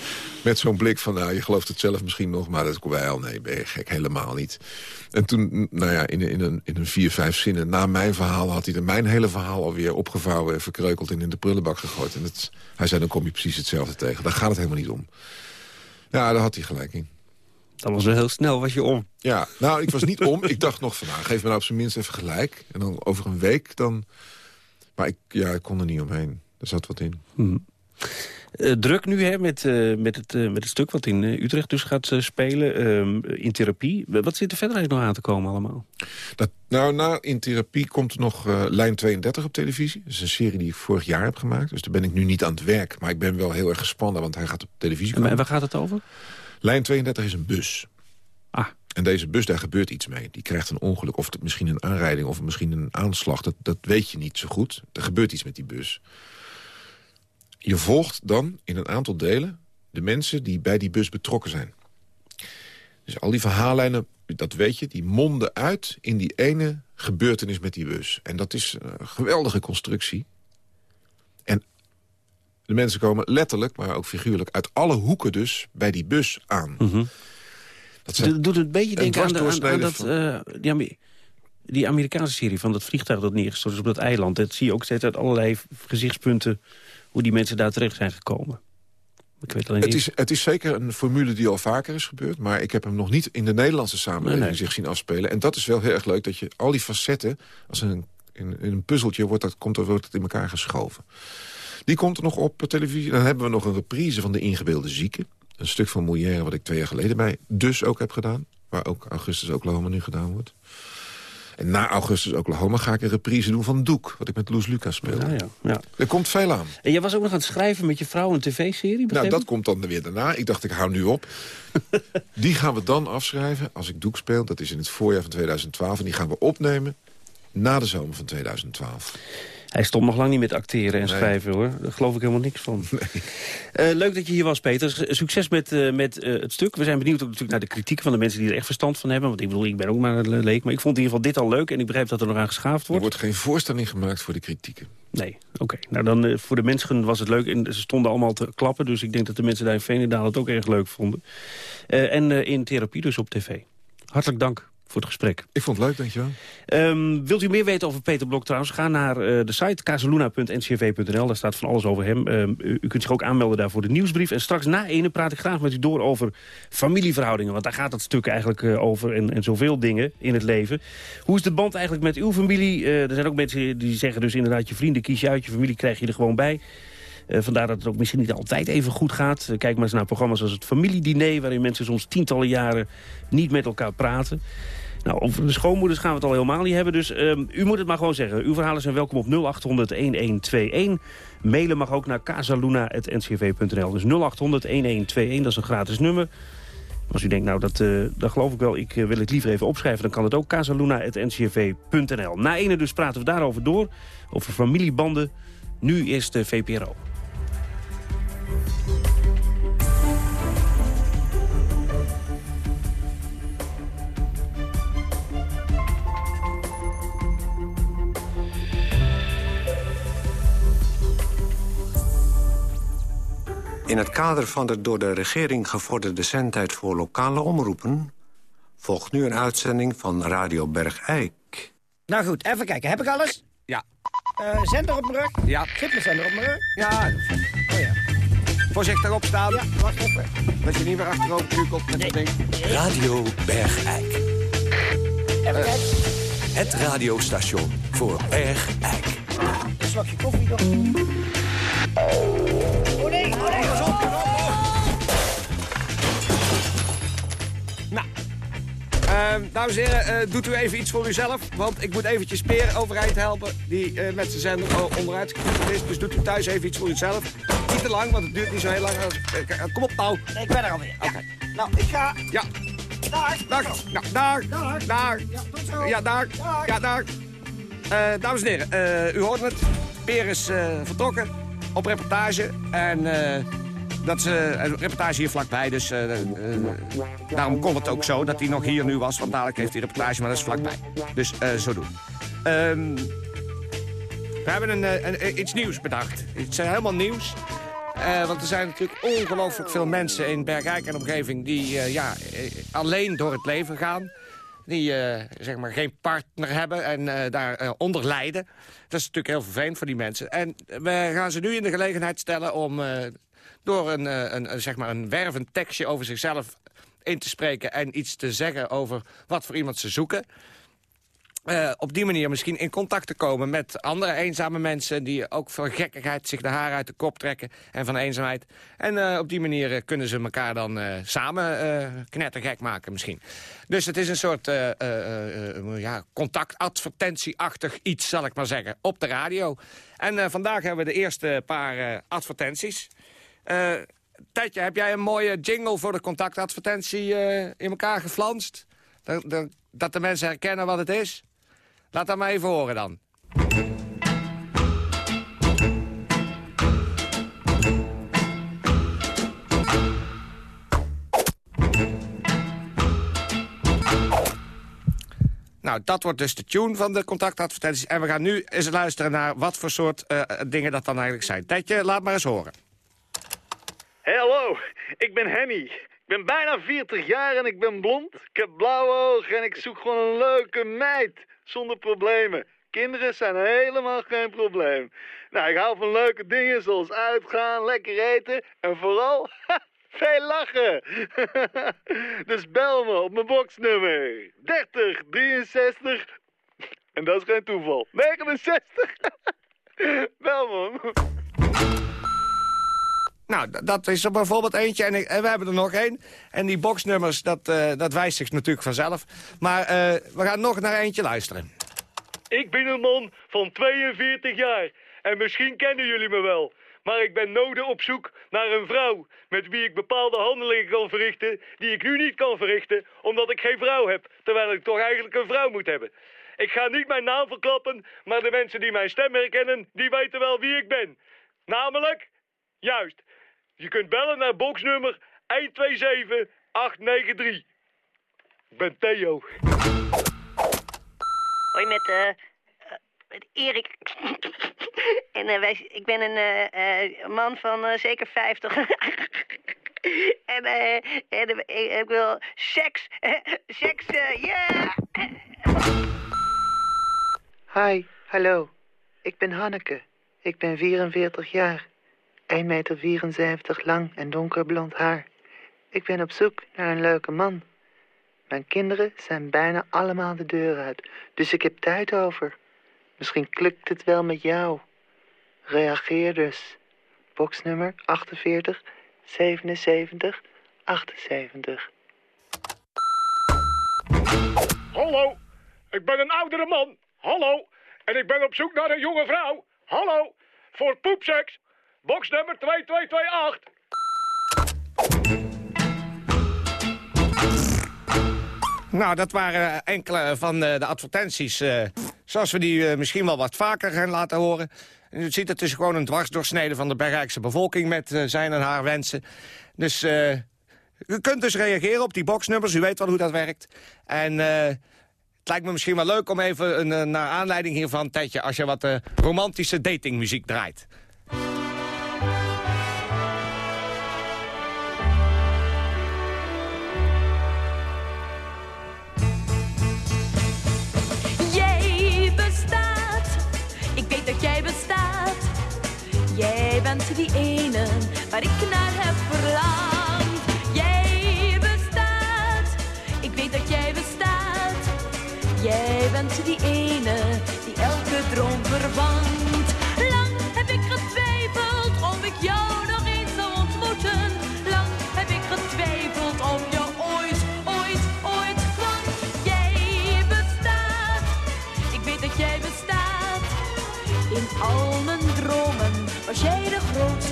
[SPEAKER 4] Met zo'n blik van, nou, je gelooft het zelf misschien nog... maar dat komt bij al, nee, ben je gek, helemaal niet. En toen, nou ja, in, in, een, in een vier, vijf zinnen na mijn verhaal... had hij er mijn hele verhaal alweer opgevouwen... en verkreukeld en in de prullenbak gegooid. En het, hij zei, dan kom je precies hetzelfde tegen. Daar gaat het helemaal niet om. Ja, daar had hij gelijk in.
[SPEAKER 3] Dat was wel heel snel, was je om.
[SPEAKER 4] Ja, nou, ik was niet om. Ik dacht nog van, nou, geef me nou op zijn minst even gelijk. En dan over een week dan... Maar ik, ja, ik kon er niet omheen. Er zat wat in.
[SPEAKER 3] Eh, druk nu hè, met, eh, met, het, eh, met het stuk wat in Utrecht dus gaat spelen. ehm, in therapie. Wat zit er verder eigenlijk nog aan te komen allemaal?
[SPEAKER 4] Dat, nou, na in therapie komt er nog Lijn 32 op televisie. Dat is een serie die ik vorig jaar heb gemaakt. Dus daar ben ik nu niet aan het werk. Maar ik ben wel heel erg gespannen, want hij gaat op televisie
[SPEAKER 3] En,
[SPEAKER 4] komen.
[SPEAKER 3] en waar gaat het over?
[SPEAKER 4] Lijn 32 is een bus. En deze bus, daar gebeurt iets mee. Die krijgt een ongeluk, of misschien een aanrijding... of misschien een aanslag. Dat, dat weet je niet zo goed. Er gebeurt iets met die bus. Je volgt dan in een aantal delen... de mensen die bij die bus betrokken zijn. Dus al die verhaallijnen, dat weet je... die monden uit in die ene gebeurtenis met die bus. En dat is een geweldige constructie. En de mensen komen letterlijk, maar ook figuurlijk... uit alle hoeken dus bij die bus aan. Dat zijn
[SPEAKER 3] Het doet een beetje denken aan, de, aan, aan dat, eh, die, die Amerikaanse serie van dat vliegtuig dat neergestort is op dat eiland. Dat zie je ook steeds uit allerlei gezichtspunten hoe die mensen daar terecht zijn gekomen. Ik weet
[SPEAKER 4] Het is, het is zeker een formule die al vaker is gebeurd... maar ik heb hem nog niet in de Nederlandse samenleving
[SPEAKER 3] Nee, nee.
[SPEAKER 4] zich zien afspelen. En dat is wel heel erg leuk, dat je al die facetten... als een, in, in een puzzeltje wordt, dat, komt, er- wordt het in elkaar geschoven. Die komt er nog op televisie. Dan hebben we nog een reprise van De Ingebeelde Zieken. Een stuk van Molière wat ik twee jaar geleden bij dus ook heb gedaan. Waar ook Augustus Oklahoma nu gedaan wordt. En na Augustus Oklahoma ga ik een reprise doen van Doek... wat ik met Loes Lucas speelde.
[SPEAKER 3] Ja, ja, ja.
[SPEAKER 4] Er komt veel aan.
[SPEAKER 3] En jij was ook nog aan het schrijven met je vrouw een tv-serie?
[SPEAKER 4] Nou, dat komt dan weer daarna. Ik dacht, ik hou nu op. *laughs* die gaan we dan afschrijven als ik Doek speel. Dat is in het voorjaar van 2012. En die gaan we opnemen na de zomer van 2012.
[SPEAKER 3] Hij stond nog lang niet met acteren en
[SPEAKER 4] Nee.
[SPEAKER 3] schrijven, hoor. Daar geloof ik helemaal niks van. Eh, leuk dat je hier was, Peter. Succes met, eh, met eh, het stuk. We zijn benieuwd ook natuurlijk naar de kritiek van de mensen die er echt verstand van hebben. Want ik bedoel, ik ben ook maar een leek. Maar ik vond in ieder geval dit al leuk. En ik begrijp dat er nog aan geschaafd
[SPEAKER 4] Er
[SPEAKER 3] wordt.
[SPEAKER 4] wordt geen voorstelling gemaakt voor de kritieken.
[SPEAKER 3] Nee, oké. Nou, dan voor de mensen was het leuk. En ze stonden allemaal te klappen. Dus ik denk dat de mensen daar in Veenendaal het ook erg leuk vonden. En in therapie dus op tv. Hartelijk dank voor het gesprek.
[SPEAKER 4] Ik vond het leuk, dankjewel.
[SPEAKER 3] Ehm, wilt u meer weten over Peter Blok trouwens? Ga naar eh, de site kazeluna.ncv.nl. Daar staat van alles over hem. Ehm, u, u kunt zich ook aanmelden daar voor de nieuwsbrief. En straks na ene praat ik graag met u door over familieverhoudingen. Want daar gaat het stuk eigenlijk eh, over. En, en zoveel dingen in het leven. Hoe is de band eigenlijk met uw familie? Eh, er zijn ook mensen die zeggen dus inderdaad... je vrienden kies je uit, je familie krijg je er gewoon bij. Eh, vandaar dat het ook misschien niet altijd even goed gaat. Eh, kijk maar eens naar programma's als het familiediner... waarin mensen soms tientallen jaren niet met elkaar praten. Nou, over de schoonmoeders gaan we het al helemaal niet hebben. Dus ehm, u moet het maar gewoon zeggen. Uw verhalen zijn welkom op 0800-1121. Mailen mag ook naar casaluna.ncv.nl. Dus 0800-1121, dat is een gratis nummer. Als u denkt, nou, dat, dat geloof ik wel, ik wil het liever even opschrijven... dan kan het ook casaluna.ncrv.nl. Na ene dus praten we daarover door, over familiebanden. Nu is de VPRO.
[SPEAKER 7] In het kader van de door de regering gevorderde zendtijd voor lokale omroepen... volgt nu een uitzending van Radio Bergijk.
[SPEAKER 8] Nou goed, even kijken. Heb ik alles?
[SPEAKER 9] Ja.
[SPEAKER 8] Eh, zender op mijn rug?
[SPEAKER 9] Ja.
[SPEAKER 8] Fitnesszender op mijn rug?
[SPEAKER 9] Ja.
[SPEAKER 8] Oh ja.
[SPEAKER 9] Voorzichtig opstaan.
[SPEAKER 8] Ja, wacht even.
[SPEAKER 9] Dat je niet meer achterover krukelt met dat ding.
[SPEAKER 10] Radio Bergijk.
[SPEAKER 8] Even kijken.
[SPEAKER 10] Het radiostation voor Bergijk.
[SPEAKER 8] Een slokje koffie nog.
[SPEAKER 9] Ehm, dames en heren, eh, doet u even iets voor uzelf. Want ik moet eventjes Peer overeind helpen. Die eh, met zijn zender o- onderuit is. Dus doet u thuis even iets voor uzelf. Niet te lang, want het duurt niet zo heel lang. Eh, kom op nou.
[SPEAKER 8] Ik ben er alweer. Ja.
[SPEAKER 9] Oké.
[SPEAKER 8] Nou, ik ga.
[SPEAKER 9] Ja.
[SPEAKER 8] Daar.
[SPEAKER 9] Dag. Nou, daar.
[SPEAKER 8] Dag.
[SPEAKER 9] Daar.
[SPEAKER 8] Ja, tot zo.
[SPEAKER 9] Ja, daar.
[SPEAKER 8] Dag.
[SPEAKER 9] Ja, daar. Dames en heren, u hoort het. Peer is vertrokken op reportage. En eh, dat is eh, een reportage hier vlakbij. Dus eh, eh, daarom kon het ook zo dat hij nog hier nu was. Want dadelijk heeft hij reportage, maar dat is vlakbij. Dus eh, zo doen. Ehm, we hebben een, een, iets nieuws bedacht. Iets helemaal nieuws. Want er zijn natuurlijk ongelooflijk veel mensen in Bergijk en omgeving... die ja, alleen door het leven gaan. Die zeg maar geen partner hebben en eh, daar eh, onder lijden. Dat is natuurlijk heel vervelend voor die mensen. En we gaan ze nu in de gelegenheid stellen om... door een, eh, een, een, zeg maar een wervend tekstje over zichzelf in te spreken... en iets te zeggen over wat voor iemand ze zoeken... Eh, op die manier misschien in contact te komen met andere eenzame mensen... die ook van gekkigheid zich de haar uit de kop trekken en van eenzaamheid. En eh, op die manier kunnen ze elkaar dan samen knettergek maken misschien. Dus het is een soort ja, contactadvertentieachtig iets, zal ik maar zeggen, op de radio. En vandaag hebben we de eerste paar advertenties. Eh Tijdje, heb jij een mooie jingle voor de contactadvertentie eh, in elkaar geflanst? Dat, dat, dat de mensen herkennen wat het is? Laat dat maar even horen dan. Nou, dat wordt dus de tune van de contactadvertenties. En we gaan nu eens luisteren naar wat voor soort eh, dingen dat dan eigenlijk zijn. Tijdje, laat maar eens horen.
[SPEAKER 11] Hallo, ik ben Henny. Ik ben bijna 40 jaar en ik ben blond. Ik heb blauwe ogen en ik zoek gewoon een leuke meid. Zonder problemen. Kinderen zijn helemaal geen probleem. Nou, ik hou van leuke dingen zoals uitgaan, lekker eten en vooral *laughs* veel lachen. *laughs* dus bel me op mijn boxnummer 30 63 en dat is geen toeval. 69. *laughs* bel me.
[SPEAKER 9] Nou, dat is er bijvoorbeeld eentje. En, en we hebben er nog één. En die boxnummers, dat, eh, dat wijst zich natuurlijk vanzelf. Maar eh, we gaan nog naar eentje luisteren.
[SPEAKER 11] Ik ben een man van 42 jaar en misschien kennen jullie me wel. Maar ik ben nodig op zoek naar een vrouw met wie ik bepaalde handelingen kan verrichten die ik nu niet kan verrichten omdat ik geen vrouw heb, terwijl ik toch eigenlijk een vrouw moet hebben. Ik ga niet mijn naam verklappen, maar de mensen die mijn stem herkennen, die weten wel wie ik ben. Namelijk, juist, je kunt bellen naar boxnummer 127893. Ik ben Theo.
[SPEAKER 12] Hoi, met, eh, eh, met Erik. *laughs* en eh, wij, ik ben een eh, eh, man van eh, zeker 50. *laughs* en eh, en, ik, ik wil seks. seks, eh, ja!
[SPEAKER 13] Hi, hallo. Ik ben Hanneke. Ik ben 44 jaar. 1,74 meter lang en donkerblond haar. Ik ben op zoek naar een leuke man. Mijn kinderen zijn bijna allemaal de deur uit, dus ik heb tijd over. Misschien klikt het wel met jou. Reageer dus. Boxnummer 48 77 78.
[SPEAKER 11] Hallo, ik ben een oudere man. Hallo, en ik ben op zoek naar een jonge vrouw. Hallo, voor poepseks. Boxnummer 2228.
[SPEAKER 9] Nou, dat waren enkele van eh, de advertenties... eh, zoals we die eh, misschien wel wat vaker gaan laten horen. En ziet, het is gewoon een dwarsdoorsnede van de Bergrijkse bevolking... met zijn en haar wensen. Dus u kunt dus reageren op die boxnummers. U weet wel hoe dat werkt. En het lijkt me misschien wel leuk om even, een, naar aanleiding hiervan... Tetje, als je wat romantische datingmuziek draait.
[SPEAKER 14] Bent die ene waar ik naar heb verlangd. Jij bestaat, ik weet dat jij bestaat. Jij bent die ene die elke droom vervangt.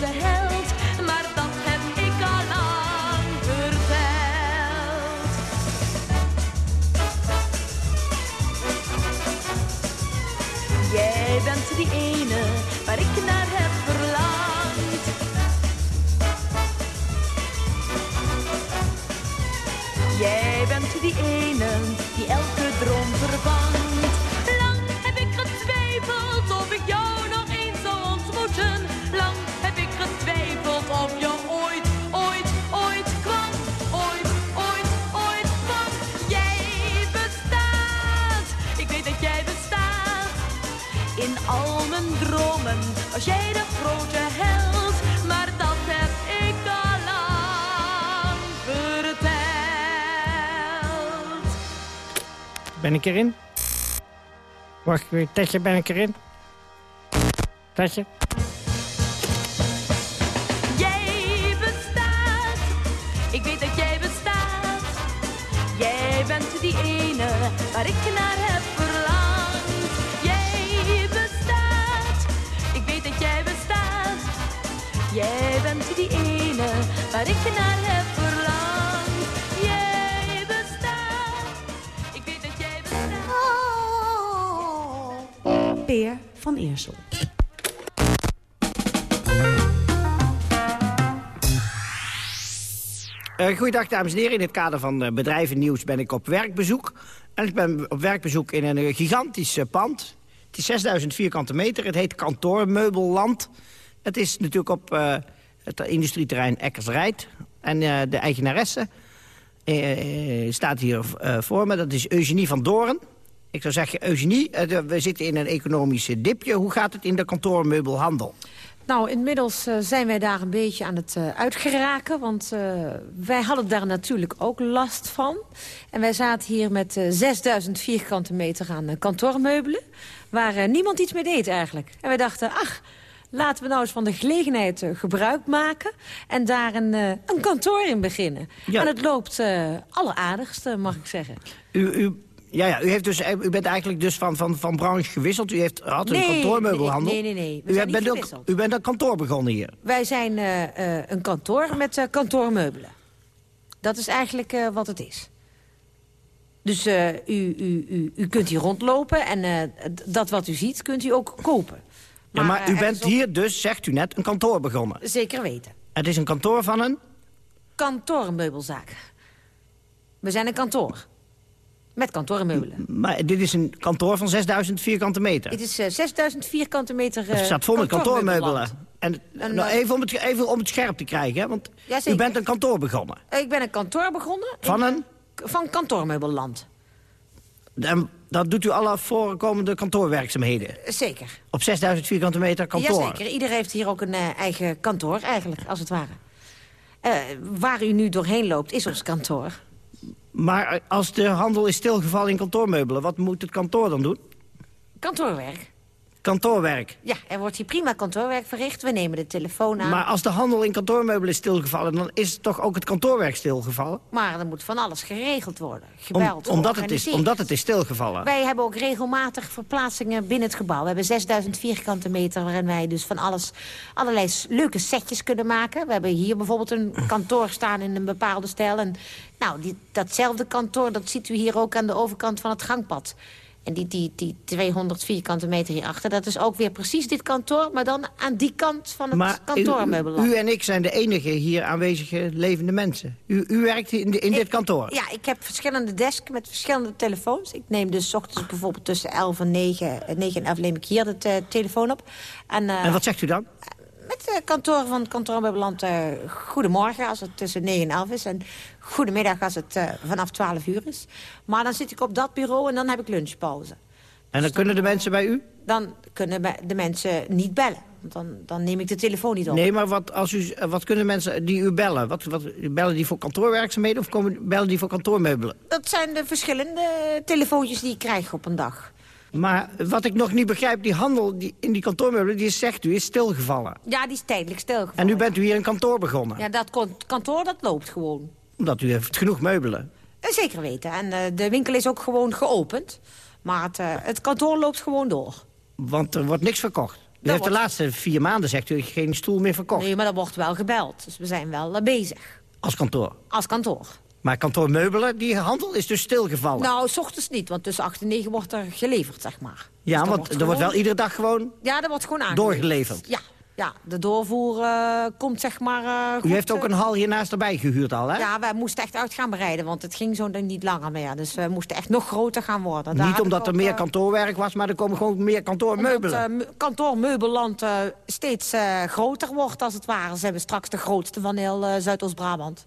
[SPEAKER 14] Held. Maar dat heb ik al lang verteld. Jij bent die ene waar ik naar heb verlangd. Jij bent die ene die elke droom was jij de grote held. Maar dat heb ik al lang verteld.
[SPEAKER 15] Ben ik erin? Wacht. Tetje, ben ik erin? Tetje? Uh, goeiedag, dames en heren. In het kader van uh, bedrijvennieuws ben ik op werkbezoek. En ik ben op werkbezoek in een uh, gigantisch pand. Het is 6000 vierkante meter. Het heet Kantoormeubelland. Het is natuurlijk op het industrieterrein Eckersrijd. En de eigenaresse staat hier voor me. Dat is Eugenie van Doren. Ik zou zeggen, Eugenie, we zitten in een economisch dipje. Hoe gaat het in de kantoormeubelhandel?
[SPEAKER 16] Nou, inmiddels uh, zijn wij daar een beetje aan het uh, uitgeraken. Want uh, wij hadden daar natuurlijk ook last van. En wij zaten hier met 6000 vierkante meter aan kantoormeubelen. Waar niemand iets mee deed eigenlijk. En wij dachten, ach, laten we nou eens van de gelegenheid gebruik maken. En daar een, een kantoor in beginnen. Ja. En het loopt alleraardigst, mag ik zeggen.
[SPEAKER 15] U, u ja, ja, u, heeft dus, u bent eigenlijk dus van, van, van branche gewisseld. U heeft, had een
[SPEAKER 16] nee,
[SPEAKER 15] kantoormeubelhandel.
[SPEAKER 16] Nee, nee, nee.
[SPEAKER 15] U, bent ook, u bent een kantoor begonnen hier.
[SPEAKER 16] Wij zijn uh, uh, een kantoor met uh, kantoormeubelen. Dat is eigenlijk wat het is. Dus u, u, u, u kunt hier rondlopen en dat wat u ziet kunt u ook kopen.
[SPEAKER 15] Maar, ja, maar u bent hier dus, zegt u net, een kantoor begonnen.
[SPEAKER 16] Zeker weten.
[SPEAKER 15] Het is een kantoor van een?
[SPEAKER 16] Kantoormeubelzaak. We zijn een kantoor. Met kantoormeubelen.
[SPEAKER 15] Maar dit is een kantoor van 6000 vierkante meter?
[SPEAKER 16] Dit is uh, 6000 vierkante meter uh,
[SPEAKER 15] Het staat vol met kantoormeubelen. En, en nou, even, om het, even om het scherp te krijgen, hè? want ja, u bent een kantoor begonnen.
[SPEAKER 16] Ik ben een kantoor begonnen.
[SPEAKER 15] Van een?
[SPEAKER 16] Van kantoormeubelland.
[SPEAKER 15] En dat doet u alle voorkomende kantoorwerkzaamheden?
[SPEAKER 16] Zeker.
[SPEAKER 15] Op 6000 vierkante meter kantoor?
[SPEAKER 16] Jazeker. Iedereen heeft hier ook een uh, eigen kantoor eigenlijk, als het ware. waar u nu doorheen loopt, is ons kantoor.
[SPEAKER 15] Maar als de handel is stilgevallen in kantoormeubelen... wat moet het kantoor dan doen?
[SPEAKER 16] Kantoorwerk.
[SPEAKER 15] Kantoorwerk.
[SPEAKER 16] Ja, er wordt hier prima kantoorwerk verricht. We nemen de telefoon aan.
[SPEAKER 15] Maar als de handel in kantoormeubelen is stilgevallen... dan is toch ook het kantoorwerk stilgevallen?
[SPEAKER 16] Maar er moet van alles geregeld worden.
[SPEAKER 15] Om-
[SPEAKER 16] Gebeld,
[SPEAKER 15] omdat, het is, omdat het is stilgevallen.
[SPEAKER 16] Wij hebben ook regelmatig verplaatsingen binnen het gebouw. We hebben 6000 vierkante meter waarin wij dus van alles allerlei leuke setjes kunnen maken. We hebben hier bijvoorbeeld een *laughs* kantoor staan in een bepaalde stijl. En nou, die, datzelfde kantoor, dat ziet u hier ook aan de overkant van het gangpad. En die, die, die 200 vierkante meter hierachter, dat is ook weer precies dit kantoor... maar dan aan die kant van het
[SPEAKER 15] Maar u, en ik zijn de enige hier aanwezige levende mensen. U, u werkt in, de- in dit kantoor.
[SPEAKER 16] Ja, ik heb verschillende desks met verschillende telefoons. Ik neem dus ochtends bijvoorbeeld tussen 11 en 9, eh, 9 en 11 neem ik hier de te- telefoon op. En, eh,
[SPEAKER 15] En wat zegt u dan?
[SPEAKER 16] Met de kantoor van het kantoormeubeland eh goedemorgen als het tussen 9 en 11 is. En goedemiddag als het eh, vanaf 12 uur is. Maar dan zit ik op dat bureau en dan heb ik lunchpauze.
[SPEAKER 15] En dan kunnen de mensen bij u?
[SPEAKER 16] Dan kunnen de mensen niet bellen. Want dan, dan neem ik de telefoon niet op.
[SPEAKER 15] Nee, maar wat, als u, wat kunnen mensen die u bellen? Wat, wat, bellen die voor kantoorwerkzaamheden of komen, bellen die voor kantoormeubelen?
[SPEAKER 16] Dat zijn de verschillende telefoontjes die ik krijg op een dag.
[SPEAKER 15] Maar wat ik nog niet begrijp, die handel die, in die kantoormeubelen, die is, zegt u, is stilgevallen.
[SPEAKER 16] Ja, die is tijdelijk stilgevallen.
[SPEAKER 15] En nu bent u hier een kantoor begonnen.
[SPEAKER 16] Ja, dat kantoor dat loopt gewoon.
[SPEAKER 15] Omdat u heeft genoeg meubelen.
[SPEAKER 16] Eh, Zeker weten. En eh, de winkel is ook gewoon geopend. Maar het, eh, het kantoor loopt gewoon door.
[SPEAKER 15] Want er wordt niks verkocht. U heeft de laatste vier maanden, zegt u, geen stoel meer verkocht.
[SPEAKER 16] Nee, maar er wordt wel gebeld. Dus we zijn wel bezig.
[SPEAKER 15] Als kantoor.
[SPEAKER 16] Als kantoor.
[SPEAKER 15] Maar kantoormeubelen, die handel is dus stilgevallen.
[SPEAKER 16] Nou, s ochtends niet, want tussen 8 en 9 wordt er geleverd, zeg maar.
[SPEAKER 15] ja,
[SPEAKER 16] dus
[SPEAKER 15] want er
[SPEAKER 16] wordt
[SPEAKER 15] wordt wel iedere dag gewoon...
[SPEAKER 16] Ja, dat wordt gewoon aangeleverd.
[SPEAKER 15] doorgeleverd.
[SPEAKER 16] Ja, ja de doorvoer eh, komt zeg maar eh,
[SPEAKER 15] U
[SPEAKER 16] goed,
[SPEAKER 15] heeft ook
[SPEAKER 16] eh,
[SPEAKER 15] een hal hiernaast erbij gehuurd al, hè?
[SPEAKER 16] Ja, wij moesten echt uit gaan breiden, want het ging zo niet langer meer. Dus we moesten echt nog groter gaan worden. Daar
[SPEAKER 15] Niet omdat er meer kantoorwerk was, maar er komen gewoon meer kantoormeubelen.
[SPEAKER 16] Omdat uh, kantoormeubeland steeds groter wordt, als het ware. Ze hebben straks de grootste van heel Zuidoost-Brabant.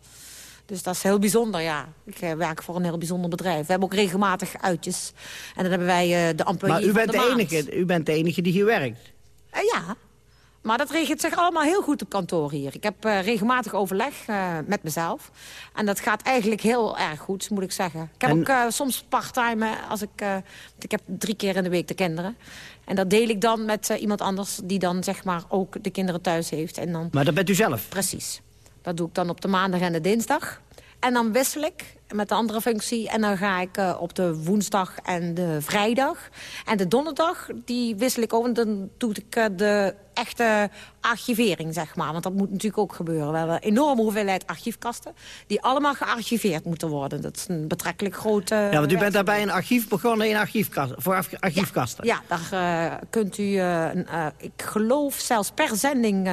[SPEAKER 16] Dus dat is heel bijzonder, ja. Ik werk voor een heel bijzonder bedrijf. We hebben ook regelmatig uitjes. En dan hebben wij de employee
[SPEAKER 15] maar u bent,
[SPEAKER 16] de
[SPEAKER 15] de enige, u bent de enige die hier werkt.
[SPEAKER 16] Ja, maar dat regelt zich allemaal heel goed op kantoor hier. Ik heb eh, regelmatig overleg eh, met mezelf. En dat gaat eigenlijk heel erg goed, moet ik zeggen. Ik heb
[SPEAKER 15] En-
[SPEAKER 16] ook eh, soms parttime, als ik, ik heb drie keer in de week de kinderen. En dat deel ik dan met iemand anders die dan zeg maar ook de kinderen thuis heeft. En dan,
[SPEAKER 15] Maar dat bent u zelf.
[SPEAKER 16] Precies. Dat doe ik dan op de maandag en de dinsdag. En dan wissel ik met de andere functie. En dan ga ik eh, op de woensdag en de vrijdag. En de donderdag, die wissel ik over. En dan doe ik eh, de echte archivering, zeg maar. Want dat moet natuurlijk ook gebeuren. We hebben een enorme hoeveelheid archiefkasten... die allemaal gearchiveerd moeten worden. Dat is een betrekkelijk grote...
[SPEAKER 15] Ja, want u bent daarbij een archief begonnen in archiefkast, voor archiefkasten.
[SPEAKER 16] Ja, daar eh, kunt u, ik geloof zelfs per zending...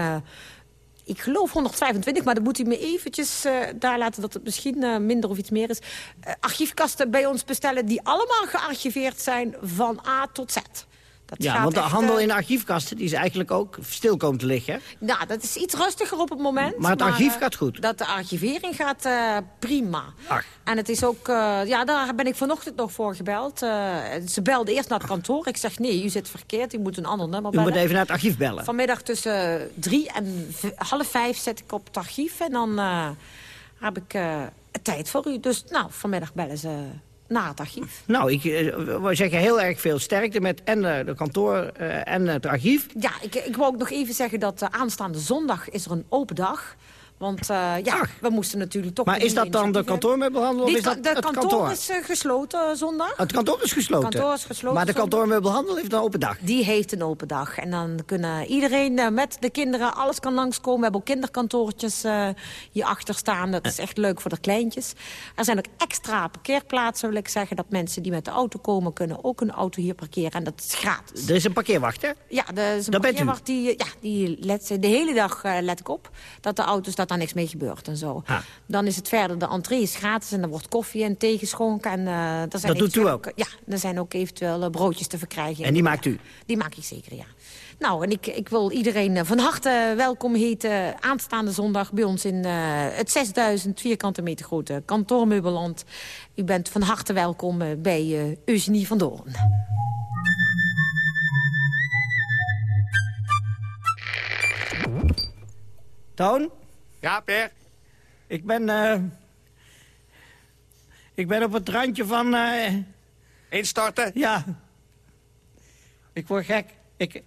[SPEAKER 16] ik geloof 125, maar dan moet u me eventjes eh, daar laten dat het misschien eh, minder of iets meer is. Eh, archiefkasten bij ons bestellen die allemaal gearchiveerd zijn van A tot Z. Dat
[SPEAKER 15] Ja, want de handel
[SPEAKER 16] eh,
[SPEAKER 15] in archiefkasten die is eigenlijk ook stil komen te liggen.
[SPEAKER 16] Nou, dat is iets rustiger op het moment.
[SPEAKER 15] Maar het archief
[SPEAKER 16] eh,
[SPEAKER 15] gaat goed.
[SPEAKER 16] Dat de archivering gaat eh, prima.
[SPEAKER 15] Ach.
[SPEAKER 16] En het is ook, ja, daar ben ik vanochtend nog voor gebeld. Ze belde eerst naar het kantoor. Ik zeg, nee, u zit verkeerd, u moet een ander nummer
[SPEAKER 15] U
[SPEAKER 16] bellen.
[SPEAKER 15] moet even naar het archief bellen.
[SPEAKER 16] Vanmiddag tussen drie en half vijf zet ik op het archief. En dan heb ik tijd voor u. Dus nou, vanmiddag bellen ze naar het archief.
[SPEAKER 15] Nou, ik, eh, we zeggen heel erg veel sterkte met en eh, de kantoor eh, en het archief.
[SPEAKER 16] Ja, ik, ik wil ook nog even zeggen dat aanstaande zondag is er een open dag. Want eh, ja, we moesten natuurlijk toch...
[SPEAKER 15] Maar is dat dan de kantoormeubelhandel of is dat
[SPEAKER 16] de
[SPEAKER 15] het
[SPEAKER 16] kantoor,
[SPEAKER 15] kantoor?
[SPEAKER 16] is eh, gesloten eh, zondag.
[SPEAKER 15] Het kantoor is gesloten.
[SPEAKER 16] kantoor is gesloten
[SPEAKER 15] Maar de kantoormeubelhandel heeft een open dag.
[SPEAKER 16] Die heeft een open dag. En dan kunnen iedereen met de kinderen, alles kan langskomen. We hebben ook kinderkantoortjes hierachter staan. Dat is echt leuk voor de kleintjes. Er zijn ook extra parkeerplaatsen, wil ik zeggen. Dat mensen die met de auto komen, kunnen ook een auto hier parkeren. En dat is gratis.
[SPEAKER 15] Er is een parkeerwacht, hè?
[SPEAKER 16] Ja, er is een
[SPEAKER 15] Dat
[SPEAKER 16] parkeerwacht die, ja, die let, de hele dag let ik op. Dat de auto's, dat daar niks mee gebeurt en zo.
[SPEAKER 15] Ah.
[SPEAKER 16] Dan is het verder, de entree is gratis en er wordt koffie en thee geschonken. En, eh, er zijn
[SPEAKER 15] Dat doet u ook?
[SPEAKER 16] Ja, er zijn ook eventueel eh, broodjes te verkrijgen.
[SPEAKER 15] En die maakt u?
[SPEAKER 16] Die maak ik zeker, ja. Nou, en ik, ik wil iedereen eh, van harte welkom heten aanstaande zondag bij ons in eh, het 6000 vierkante meter grote kantoormeubelland. U bent van harte welkom bij eh, Eugenie van Doorn.
[SPEAKER 15] Toon?
[SPEAKER 9] Ja, Per?
[SPEAKER 15] Ik ben... eh, ik ben op het randje van... eh,
[SPEAKER 9] Instorten?
[SPEAKER 15] ja. Ik word gek. Ik,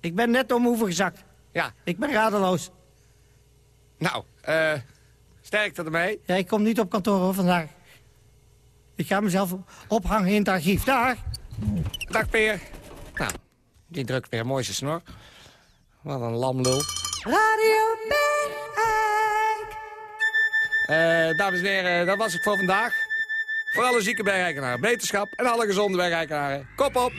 [SPEAKER 15] ik ben net om hoeven gezakt.
[SPEAKER 9] Ja.
[SPEAKER 15] Ik ben radeloos.
[SPEAKER 9] Nou, eh sterkte ermee.
[SPEAKER 15] Ja, ik kom niet op kantoor hoor, vandaag. Ik ga mezelf ophangen in het archief. Daar.
[SPEAKER 9] Dag, Peer. Nou, die drukt weer mooi zijn snor. Wat een lamlul.
[SPEAKER 14] Radio
[SPEAKER 9] Eh dames en heren, dat was het voor vandaag. Voor alle zieke bergrijkenaren, beterschap en alle gezonde bergrijkenaren. Kop op!